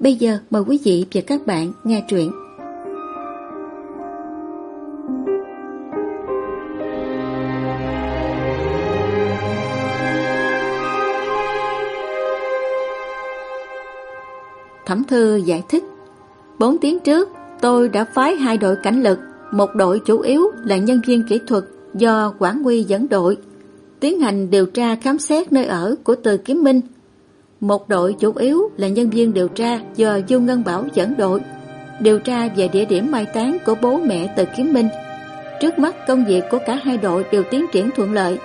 Bây giờ mời quý vị và các bạn nghe truyện. Thẩm Thư giải thích, Bốn tiếng trước, tôi đã phái hai đội cảnh lực, Một đội chủ yếu là nhân viên kỹ thuật do Quảng Nguy dẫn đội tiến hành điều tra khám xét nơi ở của Từ Kiếm Minh một đội chủ yếu là nhân viên điều tra do Du Ngân Bảo dẫn đội, điều tra về địa điểm mai táng của bố mẹ Từ Kiếm Minh. Trước mắt công việc của cả hai đội đều tiến triển thuận lợi.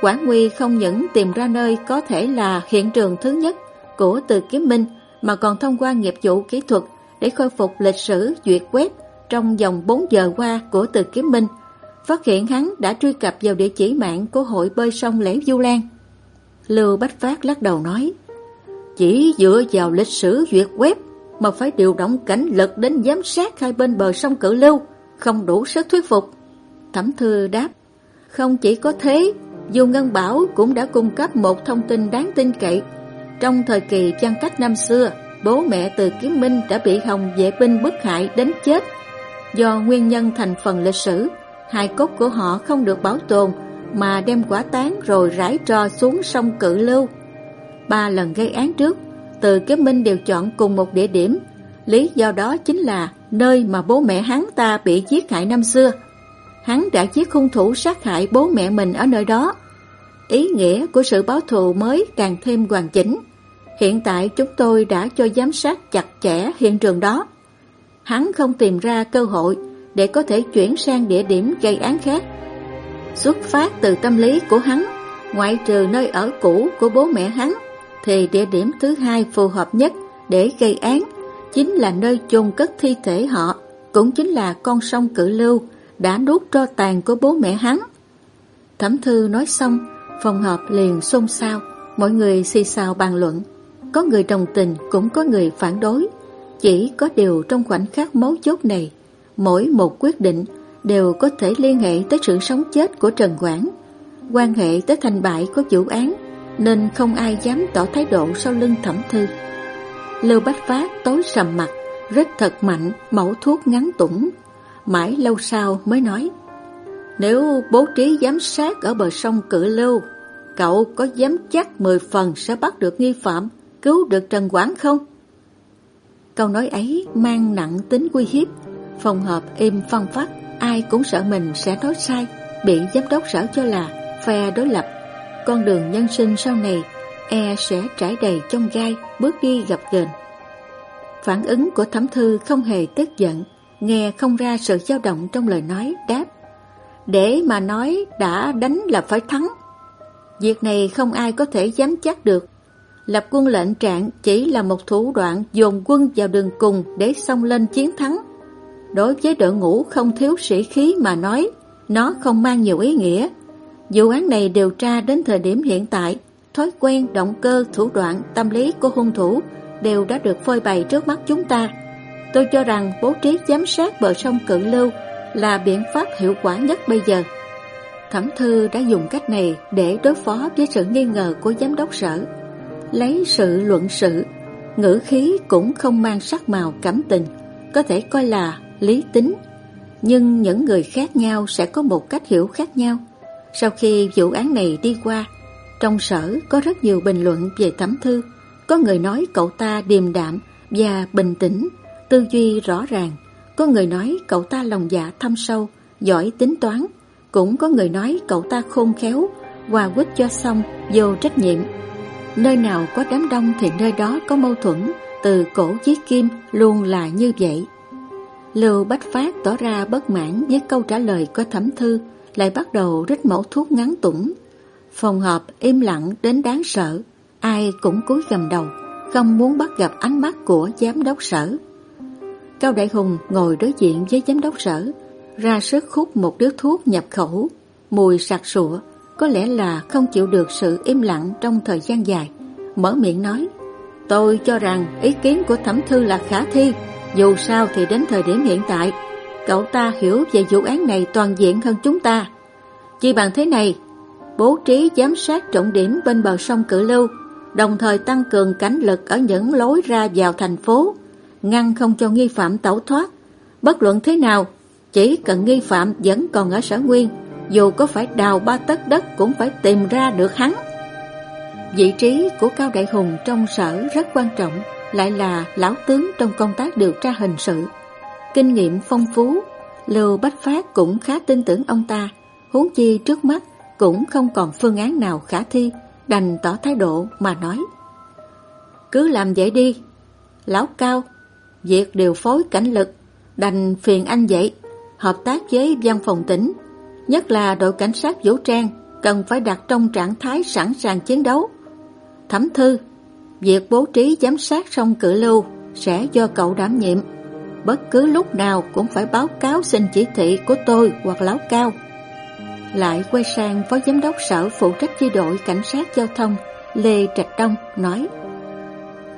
Quảng Nguy không những tìm ra nơi có thể là hiện trường thứ nhất của Từ Kiếm Minh mà còn thông qua nghiệp vụ kỹ thuật để khôi phục lịch sử duyệt web trong vòng 4 giờ qua của Từ Kiếm Minh, phát hiện hắn đã truy cập vào địa chỉ mạng của hội bơi sông Lễ Du Lan. Lưu Bách Phát lắc đầu nói, chỉ dựa vào lịch sử duyệt web mà phải điều động cảnh lực đến giám sát hai bên bờ sông Cửu Lưu, không đủ sức thuyết phục. Thẩm Thư đáp, không chỉ có thế, dù Ngân Bảo cũng đã cung cấp một thông tin đáng tin cậy. Trong thời kỳ chăn cách năm xưa, bố mẹ từ Kiếm Minh đã bị Hồng vệ binh bức hại đến chết. Do nguyên nhân thành phần lịch sử, hai cốt của họ không được bảo tồn mà đem quả tán rồi rải trò xuống sông Cự Lưu. Ba lần gây án trước, từ Kiếm Minh đều chọn cùng một địa điểm. Lý do đó chính là nơi mà bố mẹ hắn ta bị giết hại năm xưa. Hắn đã giết hung thủ sát hại bố mẹ mình ở nơi đó. Ý nghĩa của sự báo thù mới càng thêm hoàn chỉnh. Hiện tại chúng tôi đã cho giám sát chặt chẽ hiện trường đó. Hắn không tìm ra cơ hội để có thể chuyển sang địa điểm gây án khác. Xuất phát từ tâm lý của hắn, ngoại trừ nơi ở cũ của bố mẹ hắn, thì địa điểm thứ hai phù hợp nhất để gây án chính là nơi chôn cất thi thể họ, cũng chính là con sông Cự Lưu đã nuốt tro tàn của bố mẹ hắn. Thẩm thư nói xong, phòng họp liền xôn xao, mọi người xì xào bàn luận. Có người đồng tình, cũng có người phản đối. Chỉ có điều trong khoảnh khắc mấu chốt này, mỗi một quyết định đều có thể liên hệ tới sự sống chết của Trần Quảng, quan hệ tới thành bại của vụ án nên không ai dám tỏ thái độ sau lưng thẩm thư. Lưu Bách Phát tối sầm mặt, rất thật mạnh mẫu thuốc ngắn tủng. Mãi lâu sau mới nói, nếu bố trí giám sát ở bờ sông Cự Lưu, cậu có dám chắc 10 phần sẽ bắt được nghi phạm, cứu được Trần Quảng không? Câu nói ấy mang nặng tính uy hiếp, phòng hợp im phân phát, ai cũng sợ mình sẽ nói sai, bị giám đốc sở cho là phe đối lập con đường nhân sinh sau này e sẽ trải đầy trong gai, bước đi gặp gền. Phản ứng của thẩm thư không hề tức giận, nghe không ra sự dao động trong lời nói, đáp. Để mà nói đã đánh là phải thắng. Việc này không ai có thể dám chắc được. Lập quân lệnh trạng chỉ là một thủ đoạn dồn quân vào đường cùng để xông lên chiến thắng. Đối với đội ngũ không thiếu sĩ khí mà nói, nó không mang nhiều ý nghĩa Vụ án này điều tra đến thời điểm hiện tại, thói quen, động cơ, thủ đoạn, tâm lý của hung thủ đều đã được phơi bày trước mắt chúng ta. Tôi cho rằng bố trí giám sát bờ sông Cự Lưu là biện pháp hiệu quả nhất bây giờ. Thẩm Thư đã dùng cách này để đối phó với sự nghi ngờ của giám đốc sở. Lấy sự luận sự, ngữ khí cũng không mang sắc màu cảm tình, có thể coi là lý tính. Nhưng những người khác nhau sẽ có một cách hiểu khác nhau. Sau khi vụ án này đi qua, trong sở có rất nhiều bình luận về thẩm thư. Có người nói cậu ta điềm đạm và bình tĩnh, tư duy rõ ràng. Có người nói cậu ta lòng dạ thâm sâu, giỏi tính toán. Cũng có người nói cậu ta khôn khéo, hòa quýt cho xong, vô trách nhiệm. Nơi nào có đám đông thì nơi đó có mâu thuẫn, từ cổ chí kim luôn là như vậy. Lưu Bách Phát tỏ ra bất mãn với câu trả lời của thẩm thư, lại bắt đầu rít mẫu thuốc ngắn tủng. Phòng họp im lặng đến đáng sợ, ai cũng cúi gầm đầu, không muốn bắt gặp ánh mắt của giám đốc sở. Cao Đại Hùng ngồi đối diện với giám đốc sở, ra sức hút một đứa thuốc nhập khẩu, mùi sặc sụa, có lẽ là không chịu được sự im lặng trong thời gian dài. Mở miệng nói, tôi cho rằng ý kiến của thẩm thư là khả thi, dù sao thì đến thời điểm hiện tại, cậu ta hiểu về vụ án này toàn diện hơn chúng ta. Chỉ bằng thế này, bố trí giám sát trọng điểm bên bờ sông Cửu Lưu, đồng thời tăng cường cảnh lực ở những lối ra vào thành phố, ngăn không cho nghi phạm tẩu thoát. Bất luận thế nào, chỉ cần nghi phạm vẫn còn ở sở nguyên, dù có phải đào ba tấc đất cũng phải tìm ra được hắn. Vị trí của Cao Đại Hùng trong sở rất quan trọng, lại là lão tướng trong công tác điều tra hình sự. Kinh nghiệm phong phú, Lưu Bách Phát cũng khá tin tưởng ông ta, huống chi trước mắt cũng không còn phương án nào khả thi, đành tỏ thái độ mà nói. Cứ làm vậy đi, lão Cao, việc điều phối cảnh lực, đành phiền anh vậy, hợp tác với văn phòng tỉnh, nhất là đội cảnh sát vũ trang cần phải đặt trong trạng thái sẵn sàng chiến đấu. Thẩm thư, việc bố trí giám sát sông cử lưu sẽ do cậu đảm nhiệm. Bất cứ lúc nào cũng phải báo cáo xin chỉ thị của tôi hoặc lão cao. Lại quay sang phó giám đốc sở phụ trách chi đội cảnh sát giao thông, Lê Trạch Đông, nói,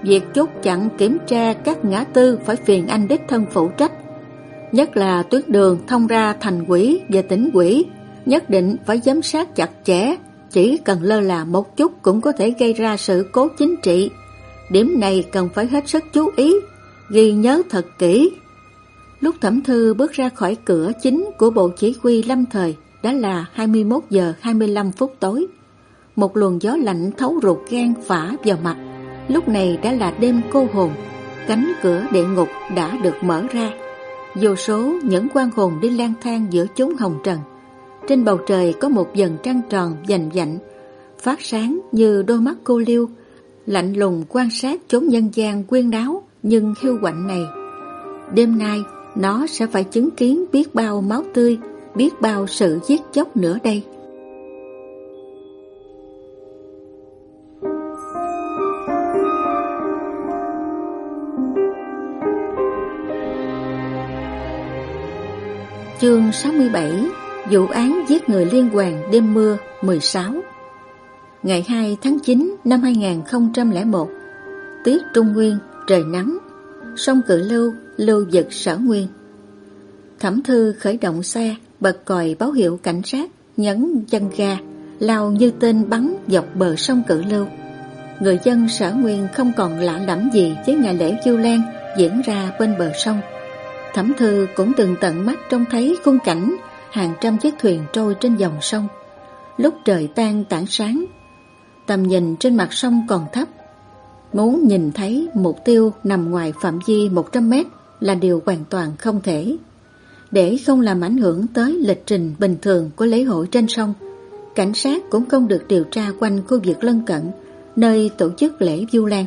Việc chốt chặn kiểm tra các ngã tư phải phiền anh đích thân phụ trách, Nhất là tuyến đường thông ra thành quỷ và tỉnh quỷ Nhất định phải giám sát chặt chẽ, Chỉ cần lơ là một chút cũng có thể gây ra sự cố chính trị Điểm này cần phải hết sức chú ý Ghi nhớ thật kỹ Lúc thẩm thư bước ra khỏi cửa chính của bộ chỉ huy lâm thời đã là 21 giờ 25 phút tối. Một luồng gió lạnh thấu ruột gan phả vào mặt. Lúc này đã là đêm cô hồn, cánh cửa địa ngục đã được mở ra. Vô số những quan hồn đi lang thang giữa chốn hồng trần. Trên bầu trời có một dần trăng tròn dành dạnh, phát sáng như đôi mắt cô liêu, lạnh lùng quan sát chốn nhân gian quyên đáo nhưng hiu quạnh này. Đêm nay, nó sẽ phải chứng kiến biết bao máu tươi biết bao sự giết chóc nữa đây. Chương 67 Vụ án giết người liên hoàn đêm mưa 16 Ngày 2 tháng 9 năm 2001 Tiết Trung Nguyên, trời nắng Sông Cự Lưu, lưu vực sở nguyên Thẩm thư khởi động xe bật còi báo hiệu cảnh sát, nhấn chân ga, lao như tên bắn dọc bờ sông Cự Lưu. Người dân sở nguyên không còn lạ lẫm gì với ngày lễ Du Lan diễn ra bên bờ sông. Thẩm thư cũng từng tận mắt trông thấy khung cảnh hàng trăm chiếc thuyền trôi trên dòng sông. Lúc trời tan tảng sáng, tầm nhìn trên mặt sông còn thấp. Muốn nhìn thấy mục tiêu nằm ngoài phạm vi 100 mét là điều hoàn toàn không thể để không làm ảnh hưởng tới lịch trình bình thường của lễ hội trên sông. Cảnh sát cũng không được điều tra quanh khu vực lân cận, nơi tổ chức lễ du lan.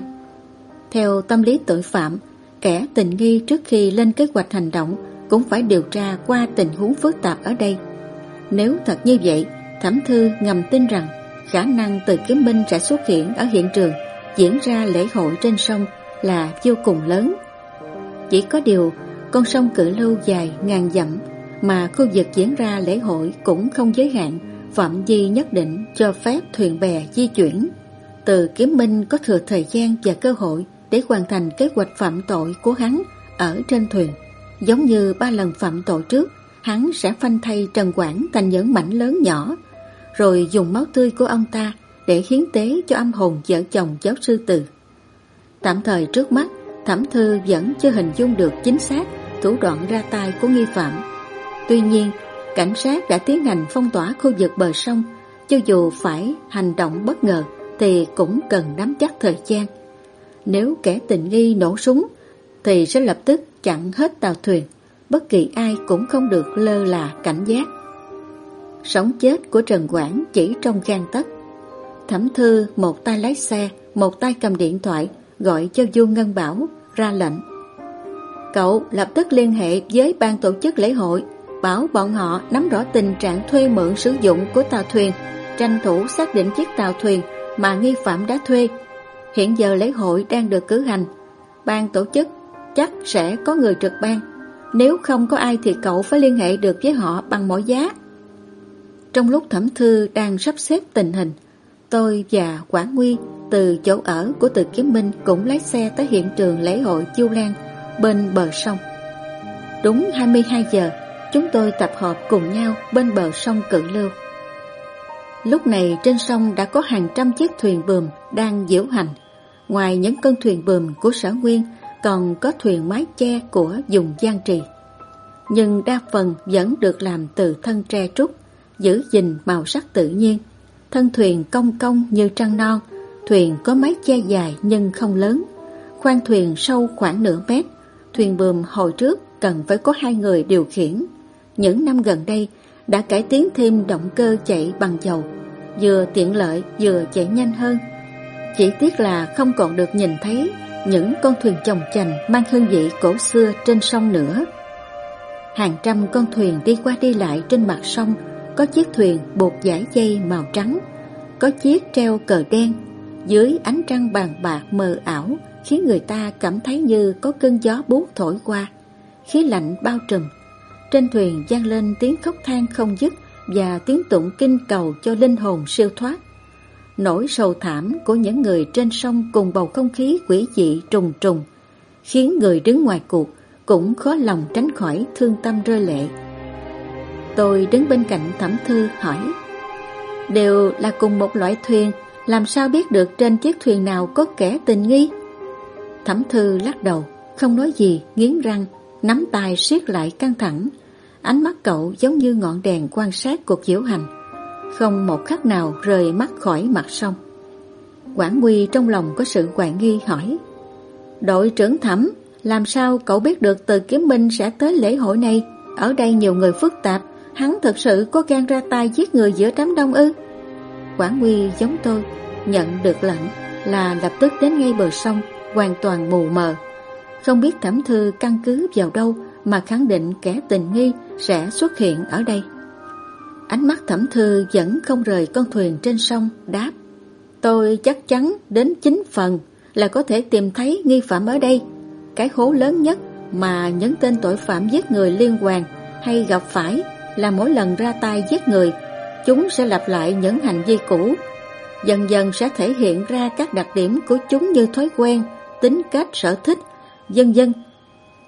Theo tâm lý tội phạm, kẻ tình nghi trước khi lên kế hoạch hành động cũng phải điều tra qua tình huống phức tạp ở đây. Nếu thật như vậy, Thẩm Thư ngầm tin rằng khả năng từ kiếm binh sẽ xuất hiện ở hiện trường diễn ra lễ hội trên sông là vô cùng lớn. Chỉ có điều con sông Cự Lâu dài ngàn dặm mà khu vực diễn ra lễ hội cũng không giới hạn, phạm vi nhất định cho phép thuyền bè di chuyển. Từ kiếm minh có thừa thời gian và cơ hội để hoàn thành kế hoạch phạm tội của hắn ở trên thuyền. Giống như ba lần phạm tội trước, hắn sẽ phanh thay Trần Quảng thành những mảnh lớn nhỏ, rồi dùng máu tươi của ông ta để hiến tế cho âm hồn vợ chồng giáo sư Từ. Tạm thời trước mắt, Thẩm Thư vẫn chưa hình dung được chính xác thủ đoạn ra tay của nghi phạm. Tuy nhiên, cảnh sát đã tiến hành phong tỏa khu vực bờ sông, cho dù phải hành động bất ngờ thì cũng cần nắm chắc thời gian. Nếu kẻ tình nghi nổ súng thì sẽ lập tức chặn hết tàu thuyền, bất kỳ ai cũng không được lơ là cảnh giác. Sống chết của Trần Quảng chỉ trong gan tất. Thẩm thư một tay lái xe, một tay cầm điện thoại gọi cho Du Ngân Bảo ra lệnh Cậu lập tức liên hệ với ban tổ chức lễ hội, bảo bọn họ nắm rõ tình trạng thuê mượn sử dụng của tàu thuyền, tranh thủ xác định chiếc tàu thuyền mà nghi phạm đã thuê. Hiện giờ lễ hội đang được cử hành. Ban tổ chức chắc sẽ có người trực ban. Nếu không có ai thì cậu phải liên hệ được với họ bằng mọi giá. Trong lúc Thẩm Thư đang sắp xếp tình hình, tôi và Quảng Nguy từ chỗ ở của Từ Kiếm Minh cũng lái xe tới hiện trường lễ hội Chiêu Lan bên bờ sông. Đúng 22 giờ, chúng tôi tập hợp cùng nhau bên bờ sông Cự Lưu. Lúc này trên sông đã có hàng trăm chiếc thuyền bườm đang diễu hành. Ngoài những con thuyền bườm của sở nguyên, còn có thuyền mái che của dùng giang trì. Nhưng đa phần vẫn được làm từ thân tre trúc, giữ gìn màu sắc tự nhiên. Thân thuyền cong cong như trăng non, thuyền có mái che dài nhưng không lớn. Khoang thuyền sâu khoảng nửa mét, thuyền bườm hồi trước cần phải có hai người điều khiển. Những năm gần đây đã cải tiến thêm động cơ chạy bằng dầu, vừa tiện lợi vừa chạy nhanh hơn. Chỉ tiếc là không còn được nhìn thấy những con thuyền chồng chành mang hương vị cổ xưa trên sông nữa. Hàng trăm con thuyền đi qua đi lại trên mặt sông, có chiếc thuyền buộc giải dây màu trắng, có chiếc treo cờ đen, dưới ánh trăng bàn bạc mờ ảo khiến người ta cảm thấy như có cơn gió buốt thổi qua, khí lạnh bao trùm. Trên thuyền vang lên tiếng khóc than không dứt và tiếng tụng kinh cầu cho linh hồn siêu thoát. Nỗi sầu thảm của những người trên sông cùng bầu không khí quỷ dị trùng trùng, khiến người đứng ngoài cuộc cũng khó lòng tránh khỏi thương tâm rơi lệ. Tôi đứng bên cạnh thẩm thư hỏi, đều là cùng một loại thuyền, làm sao biết được trên chiếc thuyền nào có kẻ tình nghi? Thẩm thư lắc đầu, không nói gì, nghiến răng, nắm tay siết lại căng thẳng. Ánh mắt cậu giống như ngọn đèn quan sát cuộc diễu hành, không một khắc nào rời mắt khỏi mặt sông. Quảng Nguy trong lòng có sự hoài nghi hỏi, Đội trưởng thẩm, làm sao cậu biết được từ kiếm minh sẽ tới lễ hội này? Ở đây nhiều người phức tạp, hắn thật sự có gan ra tay giết người giữa đám đông ư? Quảng Nguy giống tôi, nhận được lệnh là lập tức đến ngay bờ sông, hoàn toàn mù mờ. Không biết thẩm thư căn cứ vào đâu mà khẳng định kẻ tình nghi sẽ xuất hiện ở đây. Ánh mắt thẩm thư vẫn không rời con thuyền trên sông, đáp. Tôi chắc chắn đến chín phần là có thể tìm thấy nghi phạm ở đây. Cái hố lớn nhất mà những tên tội phạm giết người liên quan hay gặp phải là mỗi lần ra tay giết người, chúng sẽ lặp lại những hành vi cũ. Dần dần sẽ thể hiện ra các đặc điểm của chúng như thói quen, tính cách, sở thích, vân vân.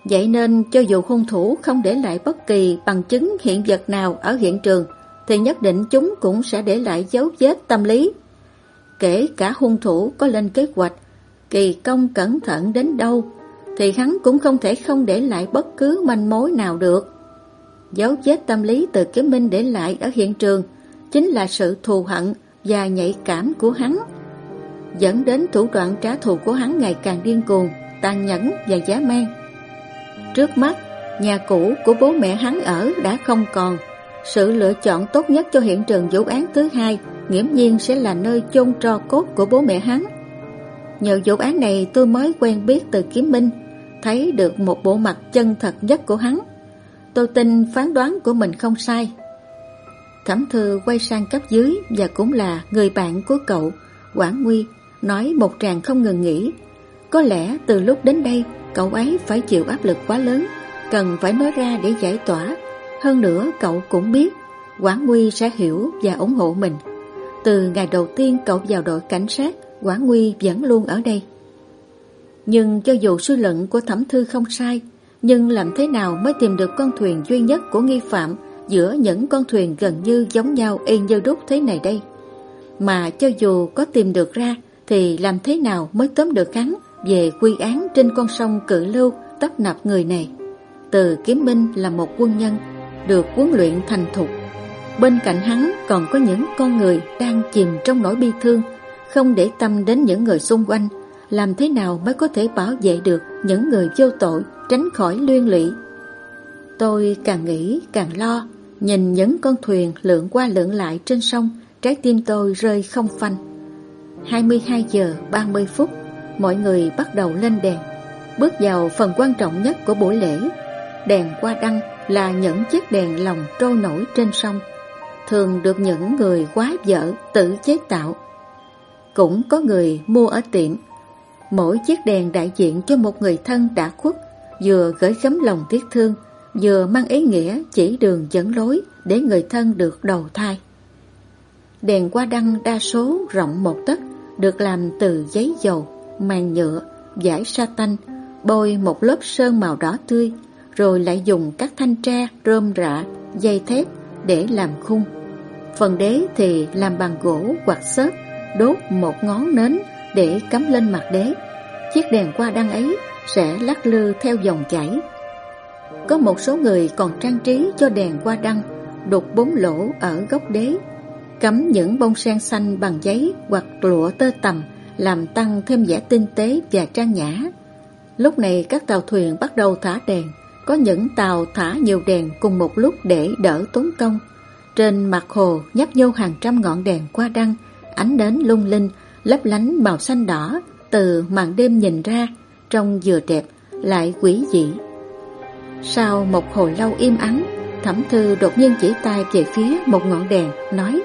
Vậy nên cho dù hung thủ không để lại bất kỳ bằng chứng hiện vật nào ở hiện trường, thì nhất định chúng cũng sẽ để lại dấu vết tâm lý. Kể cả hung thủ có lên kế hoạch, kỳ công cẩn thận đến đâu, thì hắn cũng không thể không để lại bất cứ manh mối nào được. Dấu vết tâm lý từ kiếm minh để lại ở hiện trường chính là sự thù hận và nhạy cảm của hắn, dẫn đến thủ đoạn trả thù của hắn ngày càng điên cuồng, tàn nhẫn và giá man. Trước mắt, nhà cũ của bố mẹ hắn ở đã không còn, sự lựa chọn tốt nhất cho hiện trường vụ án thứ hai nghiễm nhiên sẽ là nơi chôn tro cốt của bố mẹ hắn. Nhờ vụ án này tôi mới quen biết từ Kiếm Minh, thấy được một bộ mặt chân thật nhất của hắn. Tôi tin phán đoán của mình không sai. Thẩm thư quay sang cấp dưới và cũng là người bạn của cậu, Quảng Nguy, nói một tràng không ngừng nghỉ. Có lẽ từ lúc đến đây, cậu ấy phải chịu áp lực quá lớn, cần phải nói ra để giải tỏa hơn nữa cậu cũng biết Quảng Nguy sẽ hiểu và ủng hộ mình Từ ngày đầu tiên cậu vào đội cảnh sát Quảng Nguy vẫn luôn ở đây Nhưng cho dù suy luận của thẩm thư không sai nhưng làm thế nào mới tìm được con thuyền duy nhất của nghi phạm Giữa những con thuyền gần như giống nhau y như đúc thế này đây Mà cho dù có tìm được ra Thì làm thế nào mới tóm được hắn Về quy án trên con sông Cự Lưu tấp nập người này Từ Kiếm Minh là một quân nhân được huấn luyện thành thục. Bên cạnh hắn còn có những con người đang chìm trong nỗi bi thương, không để tâm đến những người xung quanh, làm thế nào mới có thể bảo vệ được những người vô tội, tránh khỏi liên lụy. Tôi càng nghĩ càng lo, nhìn những con thuyền lượn qua lượn lại trên sông, trái tim tôi rơi không phanh. 22 giờ 30 phút, mọi người bắt đầu lên đèn, bước vào phần quan trọng nhất của buổi lễ. Đèn qua đăng là những chiếc đèn lồng trôi nổi trên sông, thường được những người quá vợ tự chế tạo. Cũng có người mua ở tiệm. Mỗi chiếc đèn đại diện cho một người thân đã khuất vừa gửi gắm lòng tiếc thương, vừa mang ý nghĩa chỉ đường dẫn lối để người thân được đầu thai. Đèn qua đăng đa số rộng một tấc, được làm từ giấy dầu, màng nhựa, giải sa tanh, bôi một lớp sơn màu đỏ tươi, rồi lại dùng các thanh tre, rơm rạ, dây thép để làm khung. Phần đế thì làm bằng gỗ hoặc xớp, đốt một ngón nến để cắm lên mặt đế. Chiếc đèn qua đăng ấy sẽ lắc lư theo dòng chảy. Có một số người còn trang trí cho đèn qua đăng đục bốn lỗ ở góc đế, cắm những bông sen xanh bằng giấy hoặc lụa tơ tằm làm tăng thêm vẻ tinh tế và trang nhã. Lúc này các tàu thuyền bắt đầu thả đèn, có những tàu thả nhiều đèn cùng một lúc để đỡ tốn công. Trên mặt hồ nhấp nhô hàng trăm ngọn đèn qua đăng, ánh đến lung linh, lấp lánh màu xanh đỏ, từ màn đêm nhìn ra, trông vừa đẹp, lại quỷ dị. Sau một hồi lâu im ắng, Thẩm Thư đột nhiên chỉ tay về phía một ngọn đèn, nói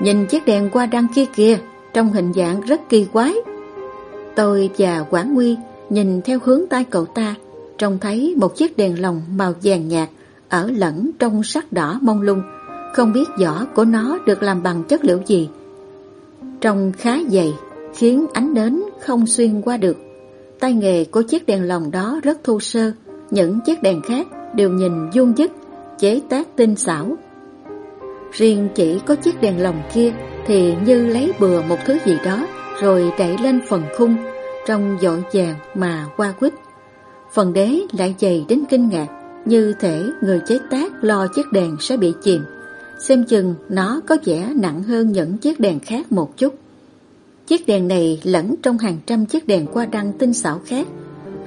Nhìn chiếc đèn qua đăng kia kìa, trong hình dạng rất kỳ quái. Tôi và Quảng Nguy nhìn theo hướng tay cậu ta, trông thấy một chiếc đèn lồng màu vàng nhạt ở lẫn trong sắc đỏ mông lung, không biết vỏ của nó được làm bằng chất liệu gì. Trông khá dày, khiến ánh nến không xuyên qua được. Tay nghề của chiếc đèn lồng đó rất thô sơ, những chiếc đèn khác đều nhìn dung dứt, chế tác tinh xảo. Riêng chỉ có chiếc đèn lồng kia thì như lấy bừa một thứ gì đó rồi đẩy lên phần khung trong dọn dàng mà qua quýt. Phần đế lại dày đến kinh ngạc như thể người chế tác lo chiếc đèn sẽ bị chìm. Xem chừng nó có vẻ nặng hơn những chiếc đèn khác một chút. Chiếc đèn này lẫn trong hàng trăm chiếc đèn qua đăng tinh xảo khác,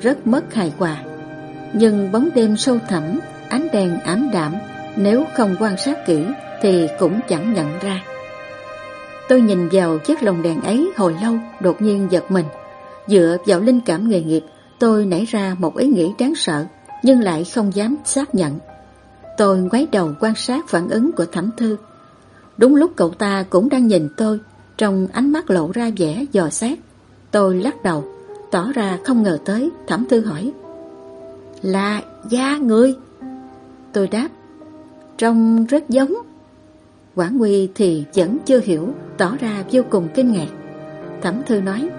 rất mất hài hòa. Nhưng bóng đêm sâu thẳm, ánh đèn ám đạm, nếu không quan sát kỹ thì cũng chẳng nhận ra. Tôi nhìn vào chiếc lồng đèn ấy hồi lâu, đột nhiên giật mình. Dựa vào linh cảm nghề nghiệp, tôi nảy ra một ý nghĩ đáng sợ, nhưng lại không dám xác nhận. Tôi ngoái đầu quan sát phản ứng của Thẩm Thư. Đúng lúc cậu ta cũng đang nhìn tôi, trong ánh mắt lộ ra vẻ dò xét. Tôi lắc đầu, tỏ ra không ngờ tới, Thẩm Thư hỏi. Là da người? Tôi đáp, trông rất giống. Quảng Nguy thì vẫn chưa hiểu, tỏ ra vô cùng kinh ngạc. Thẩm Thư nói,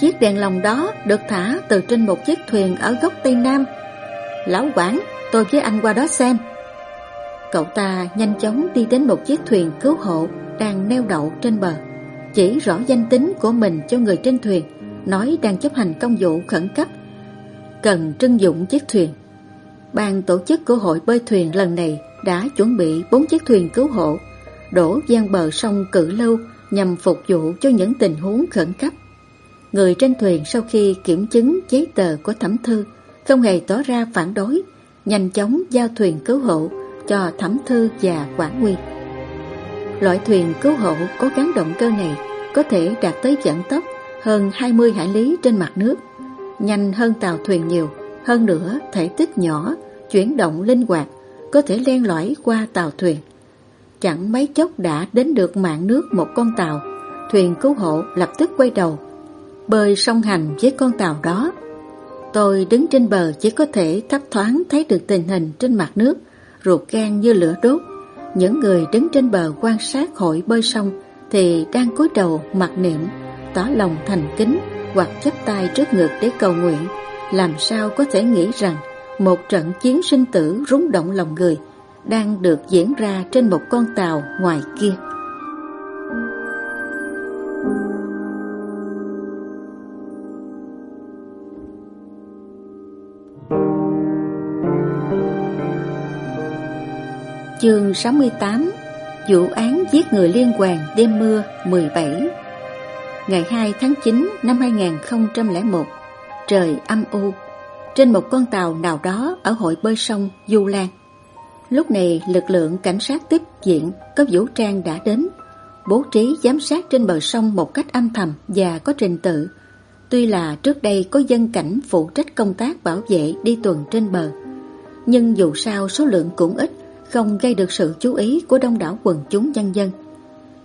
chiếc đèn lồng đó được thả từ trên một chiếc thuyền ở góc Tây Nam. Lão Quảng, tôi với anh qua đó xem. Cậu ta nhanh chóng đi đến một chiếc thuyền cứu hộ đang neo đậu trên bờ. Chỉ rõ danh tính của mình cho người trên thuyền, nói đang chấp hành công vụ khẩn cấp. Cần trưng dụng chiếc thuyền. Ban tổ chức của hội bơi thuyền lần này đã chuẩn bị bốn chiếc thuyền cứu hộ, đổ gian bờ sông Cự Lâu nhằm phục vụ cho những tình huống khẩn cấp. Người trên thuyền sau khi kiểm chứng giấy tờ của thẩm thư không hề tỏ ra phản đối, nhanh chóng giao thuyền cứu hộ cho thẩm thư và quản nguyên. Loại thuyền cứu hộ có gắn động cơ này có thể đạt tới vận tốc hơn 20 hải lý trên mặt nước, nhanh hơn tàu thuyền nhiều, hơn nữa thể tích nhỏ, chuyển động linh hoạt, có thể len lỏi qua tàu thuyền. Chẳng mấy chốc đã đến được mạng nước một con tàu, thuyền cứu hộ lập tức quay đầu, bơi song hành với con tàu đó. Tôi đứng trên bờ chỉ có thể thấp thoáng thấy được tình hình trên mặt nước, ruột gan như lửa đốt. Những người đứng trên bờ quan sát hội bơi sông thì đang cúi đầu mặc niệm, tỏ lòng thành kính hoặc chắp tay trước ngực để cầu nguyện. Làm sao có thể nghĩ rằng một trận chiến sinh tử rúng động lòng người đang được diễn ra trên một con tàu ngoài kia. Chương 68 Vụ án giết người liên quan đêm mưa 17 Ngày 2 tháng 9 năm 2001 Trời âm u. Trên một con tàu nào đó ở hội bơi sông Du Lan. Lúc này lực lượng cảnh sát tiếp diện có vũ trang đã đến. Bố trí giám sát trên bờ sông một cách âm thầm và có trình tự. Tuy là trước đây có dân cảnh phụ trách công tác bảo vệ đi tuần trên bờ, Nhưng dù sao số lượng cũng ít không gây được sự chú ý của đông đảo quần chúng nhân dân.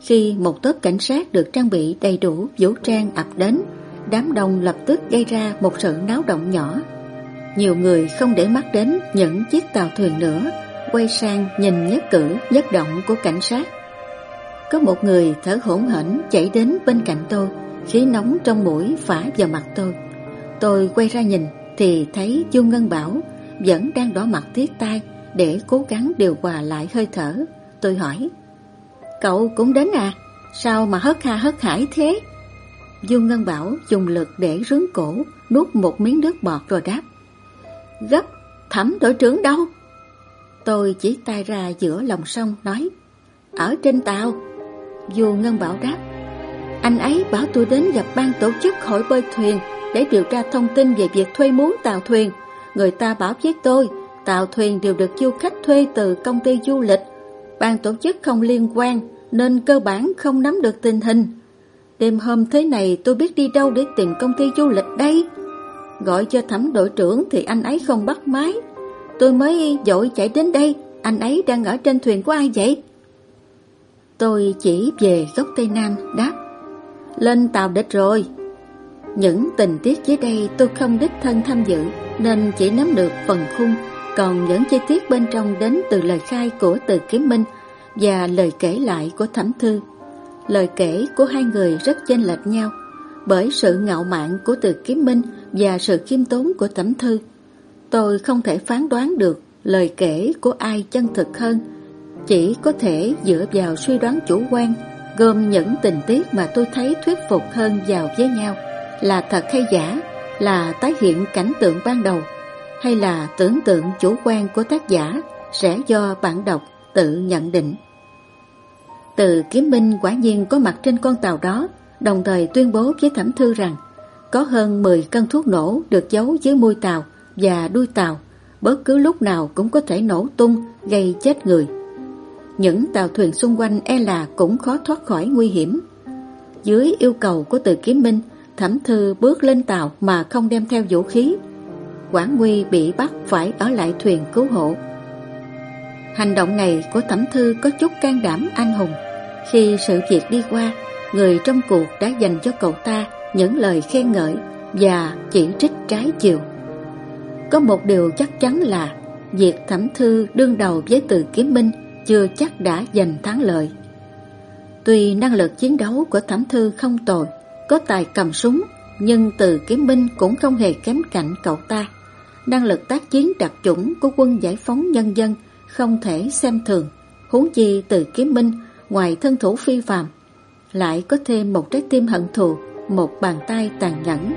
Khi một tốp cảnh sát được trang bị đầy đủ vũ trang ập đến, đám đông lập tức gây ra một sự náo động nhỏ. Nhiều người không để mắt đến những chiếc tàu thuyền nữa, quay sang nhìn nhất cử, nhất động của cảnh sát. Có một người thở hổn hển chạy đến bên cạnh tôi, khí nóng trong mũi phả vào mặt tôi. Tôi quay ra nhìn thì thấy chu Ngân Bảo vẫn đang đỏ mặt tiếc tai để cố gắng điều hòa lại hơi thở. Tôi hỏi, cậu cũng đến à? Sao mà hớt ha hớt hải thế? Du Ngân Bảo dùng lực để rướng cổ, nuốt một miếng nước bọt rồi đáp. Gấp, thẩm đội trưởng đâu? Tôi chỉ tay ra giữa lòng sông nói, ở trên tàu. Du Ngân Bảo đáp, anh ấy bảo tôi đến gặp ban tổ chức hội bơi thuyền để điều tra thông tin về việc thuê muốn tàu thuyền. Người ta bảo với tôi, tàu thuyền đều được du khách thuê từ công ty du lịch. Ban tổ chức không liên quan nên cơ bản không nắm được tình hình. Đêm hôm thế này tôi biết đi đâu để tìm công ty du lịch đây. Gọi cho thẩm đội trưởng thì anh ấy không bắt máy. Tôi mới dội chạy đến đây, anh ấy đang ở trên thuyền của ai vậy? Tôi chỉ về góc Tây Nam đáp. Lên tàu địch rồi. Những tình tiết dưới đây tôi không đích thân tham dự nên chỉ nắm được phần khung, còn những chi tiết bên trong đến từ lời khai của Từ Kiếm Minh và lời kể lại của Thẩm Thư. Lời kể của hai người rất chênh lệch nhau bởi sự ngạo mạn của Từ Kiếm Minh và sự khiêm tốn của Thẩm Thư. Tôi không thể phán đoán được lời kể của ai chân thực hơn, chỉ có thể dựa vào suy đoán chủ quan, gồm những tình tiết mà tôi thấy thuyết phục hơn vào với nhau là thật hay giả, là tái hiện cảnh tượng ban đầu, hay là tưởng tượng chủ quan của tác giả sẽ do bạn đọc tự nhận định. Từ Kiếm Minh quả nhiên có mặt trên con tàu đó, đồng thời tuyên bố với Thẩm Thư rằng có hơn 10 cân thuốc nổ được giấu dưới môi tàu và đuôi tàu, bất cứ lúc nào cũng có thể nổ tung, gây chết người. Những tàu thuyền xung quanh e là cũng khó thoát khỏi nguy hiểm. Dưới yêu cầu của Từ Kiếm Minh, Thẩm Thư bước lên tàu mà không đem theo vũ khí. Quảng Nguy bị bắt phải ở lại thuyền cứu hộ. Hành động này của Thẩm Thư có chút can đảm anh hùng. Khi sự việc đi qua, người trong cuộc đã dành cho cậu ta những lời khen ngợi và chỉ trích trái chiều. Có một điều chắc chắn là việc Thẩm Thư đương đầu với từ kiếm minh chưa chắc đã giành thắng lợi. Tuy năng lực chiến đấu của Thẩm Thư không tồi, có tài cầm súng, nhưng từ kiếm minh cũng không hề kém cạnh cậu ta. Năng lực tác chiến đặc chủng của quân giải phóng nhân dân không thể xem thường. Huống chi từ kiếm minh ngoài thân thủ phi phàm, lại có thêm một trái tim hận thù, một bàn tay tàn nhẫn.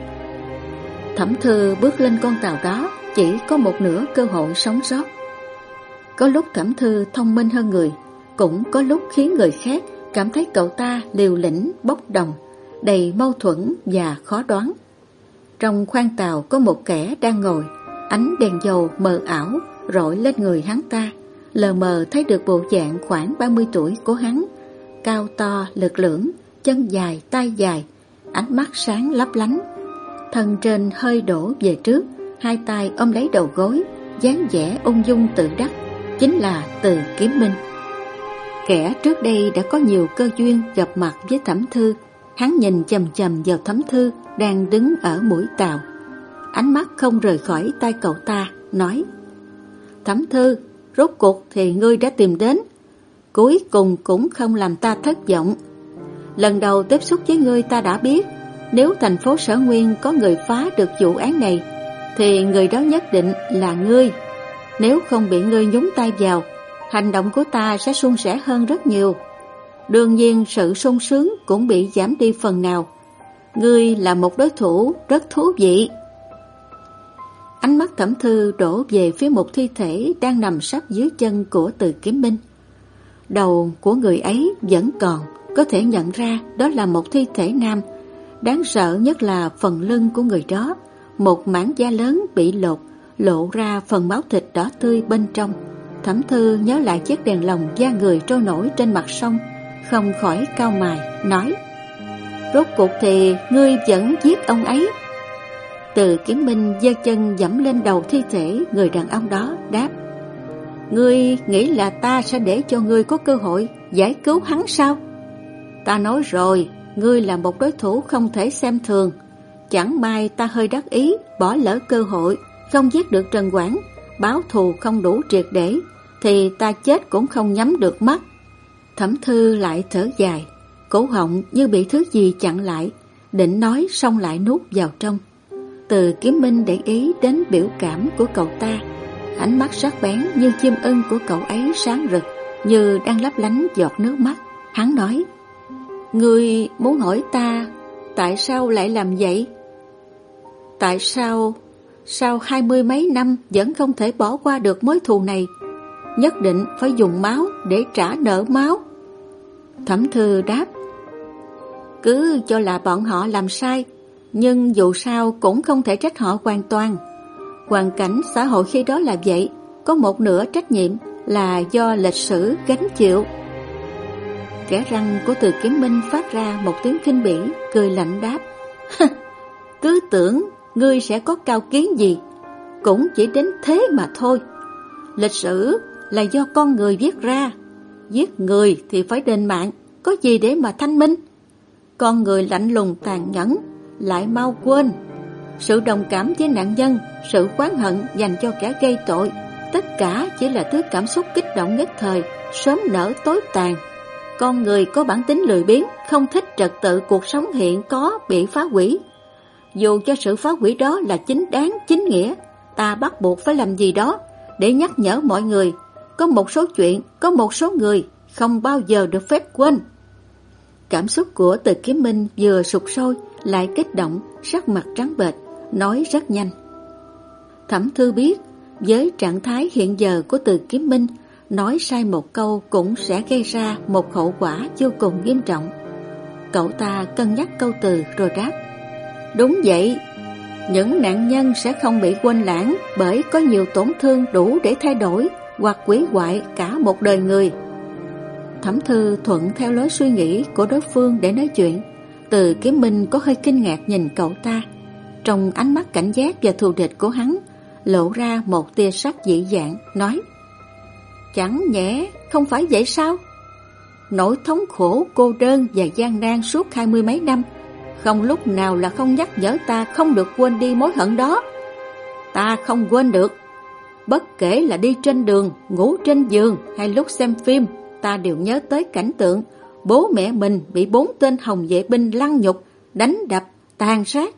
Thẩm thư bước lên con tàu đó chỉ có một nửa cơ hội sống sót. Có lúc thẩm thư thông minh hơn người, cũng có lúc khiến người khác cảm thấy cậu ta liều lĩnh, bốc đồng, đầy mâu thuẫn và khó đoán. Trong khoang tàu có một kẻ đang ngồi, ánh đèn dầu mờ ảo rọi lên người hắn ta lờ mờ thấy được bộ dạng khoảng 30 tuổi của hắn, cao to, lực lưỡng, chân dài, tay dài, ánh mắt sáng lấp lánh. Thân trên hơi đổ về trước, hai tay ôm lấy đầu gối, dáng vẻ ung dung tự đắc, chính là từ kiếm minh. Kẻ trước đây đã có nhiều cơ duyên gặp mặt với thẩm thư, hắn nhìn chầm chầm vào thẩm thư đang đứng ở mũi tàu. Ánh mắt không rời khỏi tay cậu ta, nói Thẩm thư, rốt cuộc thì ngươi đã tìm đến. Cuối cùng cũng không làm ta thất vọng. Lần đầu tiếp xúc với ngươi ta đã biết, nếu thành phố Sở Nguyên có người phá được vụ án này, thì người đó nhất định là ngươi. Nếu không bị ngươi nhúng tay vào, hành động của ta sẽ suôn sẻ hơn rất nhiều. Đương nhiên sự sung sướng cũng bị giảm đi phần nào. Ngươi là một đối thủ rất thú vị. Ánh mắt thẩm thư đổ về phía một thi thể đang nằm sắp dưới chân của từ kiếm minh. Đầu của người ấy vẫn còn, có thể nhận ra đó là một thi thể nam. Đáng sợ nhất là phần lưng của người đó, một mảng da lớn bị lột, lộ ra phần máu thịt đỏ tươi bên trong. Thẩm thư nhớ lại chiếc đèn lồng da người trôi nổi trên mặt sông, không khỏi cao mài, nói Rốt cuộc thì ngươi vẫn giết ông ấy từ kiếm minh giơ chân dẫm lên đầu thi thể người đàn ông đó đáp Ngươi nghĩ là ta sẽ để cho ngươi có cơ hội giải cứu hắn sao? Ta nói rồi, ngươi là một đối thủ không thể xem thường. Chẳng may ta hơi đắc ý, bỏ lỡ cơ hội, không giết được Trần Quảng, báo thù không đủ triệt để, thì ta chết cũng không nhắm được mắt. Thẩm thư lại thở dài, cổ họng như bị thứ gì chặn lại, định nói xong lại nuốt vào trong. Từ kiếm minh để ý đến biểu cảm của cậu ta, ánh mắt sắc bén như chim ưng của cậu ấy sáng rực, như đang lấp lánh giọt nước mắt. Hắn nói, Ngươi muốn hỏi ta tại sao lại làm vậy? Tại sao sau hai mươi mấy năm vẫn không thể bỏ qua được mối thù này? Nhất định phải dùng máu để trả nợ máu. Thẩm thư đáp Cứ cho là bọn họ làm sai nhưng dù sao cũng không thể trách họ hoàn toàn. Hoàn cảnh xã hội khi đó là vậy, Có một nửa trách nhiệm là do lịch sử gánh chịu. Kẻ răng của từ kiếm minh phát ra một tiếng kinh bỉ, Cười lạnh đáp Cứ tưởng ngươi sẽ có cao kiến gì, Cũng chỉ đến thế mà thôi. Lịch sử là do con người viết ra, Giết người thì phải đền mạng, Có gì để mà thanh minh? Con người lạnh lùng tàn nhẫn lại mau quên. Sự đồng cảm với nạn nhân Sự oán hận dành cho kẻ gây tội Tất cả chỉ là thứ cảm xúc kích động nhất thời Sớm nở tối tàn. Con người có bản tính lười biếng Không thích trật tự cuộc sống hiện có bị phá hủy. Dù cho sự phá hủy đó là chính đáng, chính nghĩa Ta bắt buộc phải làm gì đó Để nhắc nhở mọi người. Có một số chuyện, có một số người Không bao giờ được phép quên. Cảm xúc của từ kiếm minh vừa sụt sôi lại kích động, sắc mặt trắng bệch Nói rất nhanh Thẩm thư biết với trạng thái hiện giờ của từ kiếm minh, nói sai một câu cũng sẽ gây ra một hậu quả vô cùng nghiêm trọng. Cậu ta cân nhắc câu từ rồi đáp. Đúng vậy, những nạn nhân sẽ không bị quên lãng bởi có nhiều tổn thương đủ để thay đổi hoặc quỷ hoại cả một đời người. Thẩm thư thuận theo lối suy nghĩ của đối phương để nói chuyện. Từ kiếm minh có hơi kinh ngạc nhìn cậu ta. Trong ánh mắt cảnh giác và thù địch của hắn, lộ ra một tia sắc dị dạng, nói Chẳng nhẽ, không phải vậy sao? Nỗi thống khổ, cô đơn và gian nan suốt hai mươi mấy năm, không lúc nào là không nhắc nhở ta không được quên đi mối hận đó. Ta không quên được. Bất kể là đi trên đường, ngủ trên giường hay lúc xem phim, ta đều nhớ tới cảnh tượng bố mẹ mình bị bốn tên hồng vệ binh lăng nhục, đánh đập, tàn sát.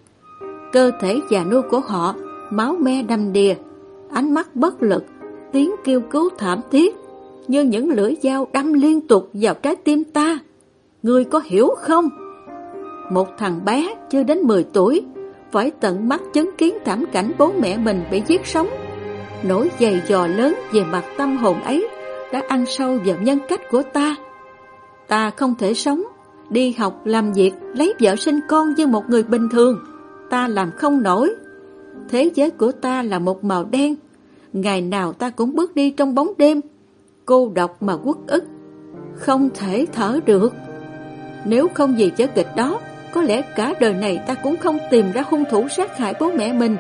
Cơ thể già nua của họ máu me đầm đìa, ánh mắt bất lực, tiếng kêu cứu thảm thiết, như những lưỡi dao đâm liên tục vào trái tim ta. Ngươi có hiểu không? Một thằng bé chưa đến 10 tuổi, phải tận mắt chứng kiến thảm cảnh bố mẹ mình bị giết sống. Nỗi dày dò lớn về mặt tâm hồn ấy đã ăn sâu vào nhân cách của ta. Ta không thể sống, đi học, làm việc, lấy vợ sinh con như một người bình thường. Ta làm không nổi. Thế giới của ta là một màu đen. Ngày nào ta cũng bước đi trong bóng đêm. Cô độc mà quất ức Không thể thở được. Nếu không vì chớ kịch đó Có lẽ cả đời này ta cũng không tìm ra hung thủ sát hại bố mẹ mình.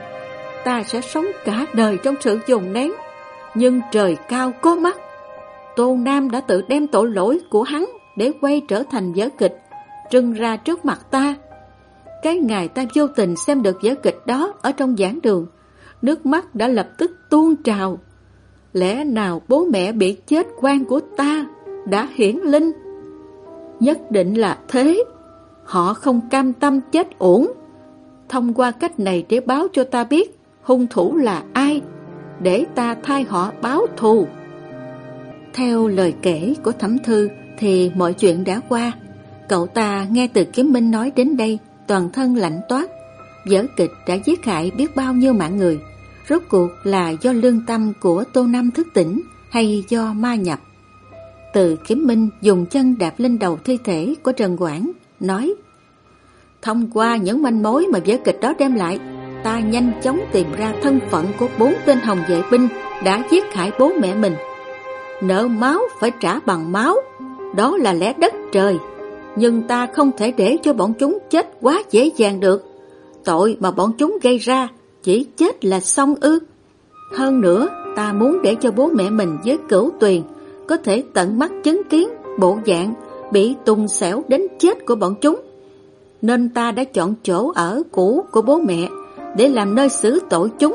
Ta sẽ sống cả đời trong sự dồn nén. Nhưng trời cao có mắt. Tô Nam đã tự đem tội lỗi của hắn để quay trở thành vở kịch Trưng ra trước mặt ta cái ngày ta vô tình xem được vở kịch đó ở trong giảng đường, nước mắt đã lập tức tuôn trào. Lẽ nào bố mẹ bị chết quan của ta đã hiển linh? Nhất định là thế. Họ không cam tâm chết ổn. Thông qua cách này để báo cho ta biết hung thủ là ai, để ta thay họ báo thù. Theo lời kể của thẩm thư thì mọi chuyện đã qua. Cậu ta nghe từ kiếm minh nói đến đây toàn thân lạnh toát. Vở kịch đã giết hại biết bao nhiêu mạng người, rốt cuộc là do lương tâm của Tô Nam thức tỉnh hay do ma nhập. Từ kiếm minh dùng chân đạp lên đầu thi thể của Trần Quảng, nói Thông qua những manh mối mà vở kịch đó đem lại, ta nhanh chóng tìm ra thân phận của bốn tên hồng vệ binh đã giết hại bố mẹ mình. Nợ máu phải trả bằng máu, đó là lẽ đất trời nhưng ta không thể để cho bọn chúng chết quá dễ dàng được. Tội mà bọn chúng gây ra chỉ chết là xong ư. Hơn nữa, ta muốn để cho bố mẹ mình với cửu tuyền có thể tận mắt chứng kiến bộ dạng bị tung xẻo đến chết của bọn chúng. Nên ta đã chọn chỗ ở cũ của bố mẹ để làm nơi xử tội chúng.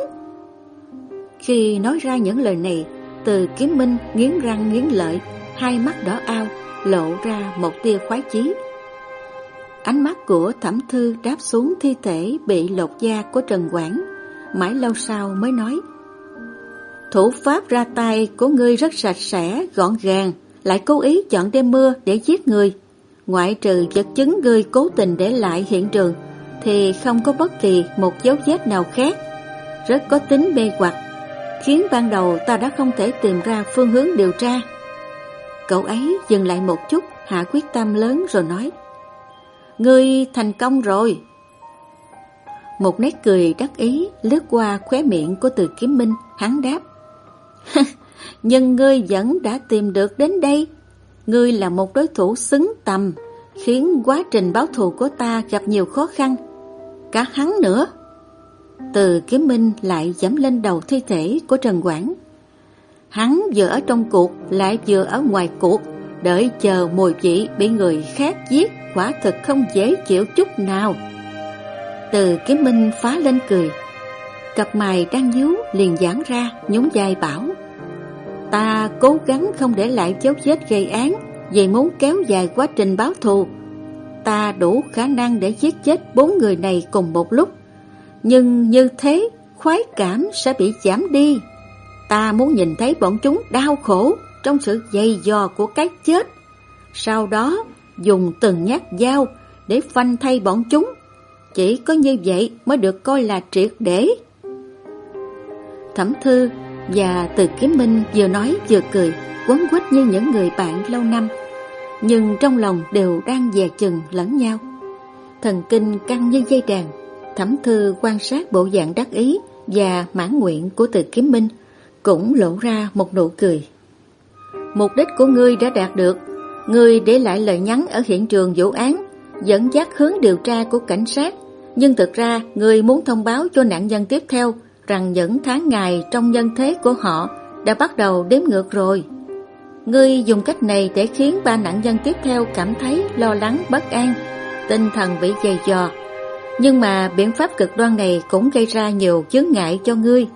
Khi nói ra những lời này, từ kiếm minh nghiến răng nghiến lợi, hai mắt đỏ ao, lộ ra một tia khoái chí. Ánh mắt của thẩm thư đáp xuống thi thể bị lột da của Trần Quảng, mãi lâu sau mới nói Thủ pháp ra tay của ngươi rất sạch sẽ, gọn gàng, lại cố ý chọn đêm mưa để giết người. Ngoại trừ vật chứng ngươi cố tình để lại hiện trường, thì không có bất kỳ một dấu vết nào khác. Rất có tính mê hoặc, khiến ban đầu ta đã không thể tìm ra phương hướng điều tra. Cậu ấy dừng lại một chút, hạ quyết tâm lớn rồi nói Ngươi thành công rồi. Một nét cười đắc ý lướt qua khóe miệng của từ kiếm minh, hắn đáp Nhưng ngươi vẫn đã tìm được đến đây. Ngươi là một đối thủ xứng tầm, khiến quá trình báo thù của ta gặp nhiều khó khăn. Cả hắn nữa. Từ kiếm minh lại dẫm lên đầu thi thể của Trần Quảng. Hắn vừa ở trong cuộc lại vừa ở ngoài cuộc, đợi chờ mùi vị bị người khác giết, quả thực không dễ chịu chút nào. Từ kiếm minh phá lên cười, cặp mày đang nhíu liền giãn ra, nhún dài bảo. Ta cố gắng không để lại dấu vết gây án, vì muốn kéo dài quá trình báo thù. Ta đủ khả năng để giết chết bốn người này cùng một lúc. Nhưng như thế, khoái cảm sẽ bị giảm đi. Ta muốn nhìn thấy bọn chúng đau khổ trong sự dày dò của cái chết. Sau đó, dùng từng nhát dao để phanh thay bọn chúng. Chỉ có như vậy mới được coi là triệt để. Thẩm thư và từ kiếm minh vừa nói vừa cười, quấn quýt như những người bạn lâu năm. Nhưng trong lòng đều đang dè chừng lẫn nhau. Thần kinh căng như dây đàn, thẩm thư quan sát bộ dạng đắc ý và mãn nguyện của từ kiếm minh, cũng lộ ra một nụ cười. Mục đích của ngươi đã đạt được, ngươi để lại lời nhắn ở hiện trường vụ án, dẫn dắt hướng điều tra của cảnh sát, nhưng thực ra ngươi muốn thông báo cho nạn nhân tiếp theo rằng những tháng ngày trong nhân thế của họ đã bắt đầu đếm ngược rồi. Ngươi dùng cách này để khiến ba nạn nhân tiếp theo cảm thấy lo lắng bất an, tinh thần bị dày dò. Nhưng mà biện pháp cực đoan này cũng gây ra nhiều chướng ngại cho ngươi.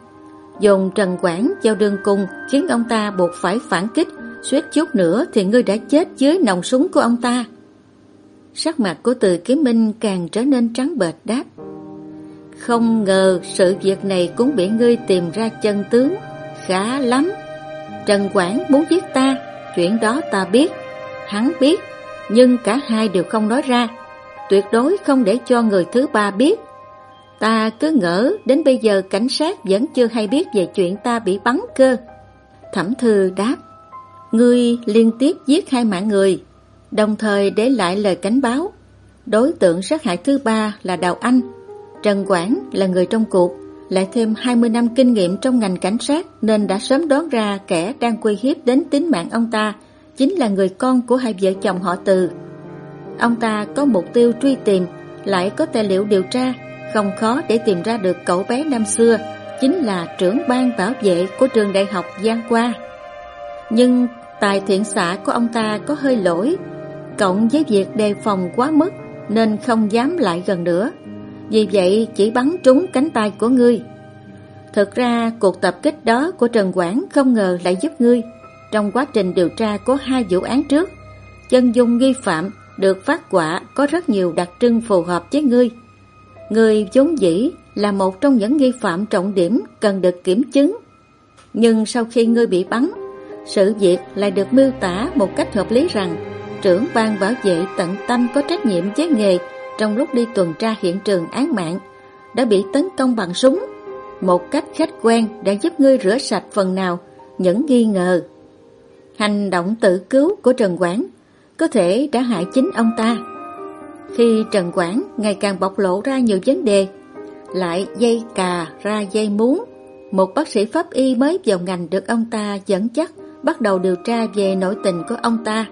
Dùng Trần Quảng vào đường cùng khiến ông ta buộc phải phản kích, suýt chút nữa thì ngươi đã chết dưới nòng súng của ông ta. Sắc mặt của từ kiếm minh càng trở nên trắng bệch đáp. Không ngờ sự việc này cũng bị ngươi tìm ra chân tướng. Khá lắm. Trần Quảng muốn giết ta, chuyện đó ta biết. Hắn biết, nhưng cả hai đều không nói ra. Tuyệt đối không để cho người thứ ba biết. Ta cứ ngỡ đến bây giờ cảnh sát vẫn chưa hay biết về chuyện ta bị bắn cơ. Thẩm thư đáp, ngươi liên tiếp giết hai mạng người, đồng thời để lại lời cảnh báo. Đối tượng sát hại thứ ba là Đào Anh, Trần Quảng là người trong cuộc, lại thêm 20 năm kinh nghiệm trong ngành cảnh sát nên đã sớm đoán ra kẻ đang quy hiếp đến tính mạng ông ta chính là người con của hai vợ chồng họ Từ. Ông ta có mục tiêu truy tìm, lại có tài liệu điều tra, không khó để tìm ra được cậu bé năm xưa, chính là trưởng ban bảo vệ của trường đại học Giang Qua. Nhưng tài thiện xạ của ông ta có hơi lỗi, cộng với việc đề phòng quá mức nên không dám lại gần nữa. Vì vậy chỉ bắn trúng cánh tay của ngươi Thực ra cuộc tập kích đó của Trần Quảng không ngờ lại giúp ngươi Trong quá trình điều tra của hai vụ án trước Chân dung nghi phạm được phát quả có rất nhiều đặc trưng phù hợp với ngươi người vốn dĩ là một trong những nghi phạm trọng điểm cần được kiểm chứng Nhưng sau khi ngươi bị bắn, Sự việc lại được miêu tả một cách hợp lý rằng Trưởng ban bảo vệ tận tâm có trách nhiệm với nghề trong lúc đi tuần tra hiện trường án mạng đã bị tấn công bằng súng. Một cách khách quen đã giúp ngươi rửa sạch phần nào những nghi ngờ. Hành động tự cứu của Trần Quảng có thể đã hại chính ông ta. Khi Trần Quảng ngày càng bộc lộ ra nhiều vấn đề, lại dây cà ra dây muốn, một bác sĩ pháp y mới vào ngành được ông ta dẫn chắc bắt đầu điều tra về nội tình của ông ta.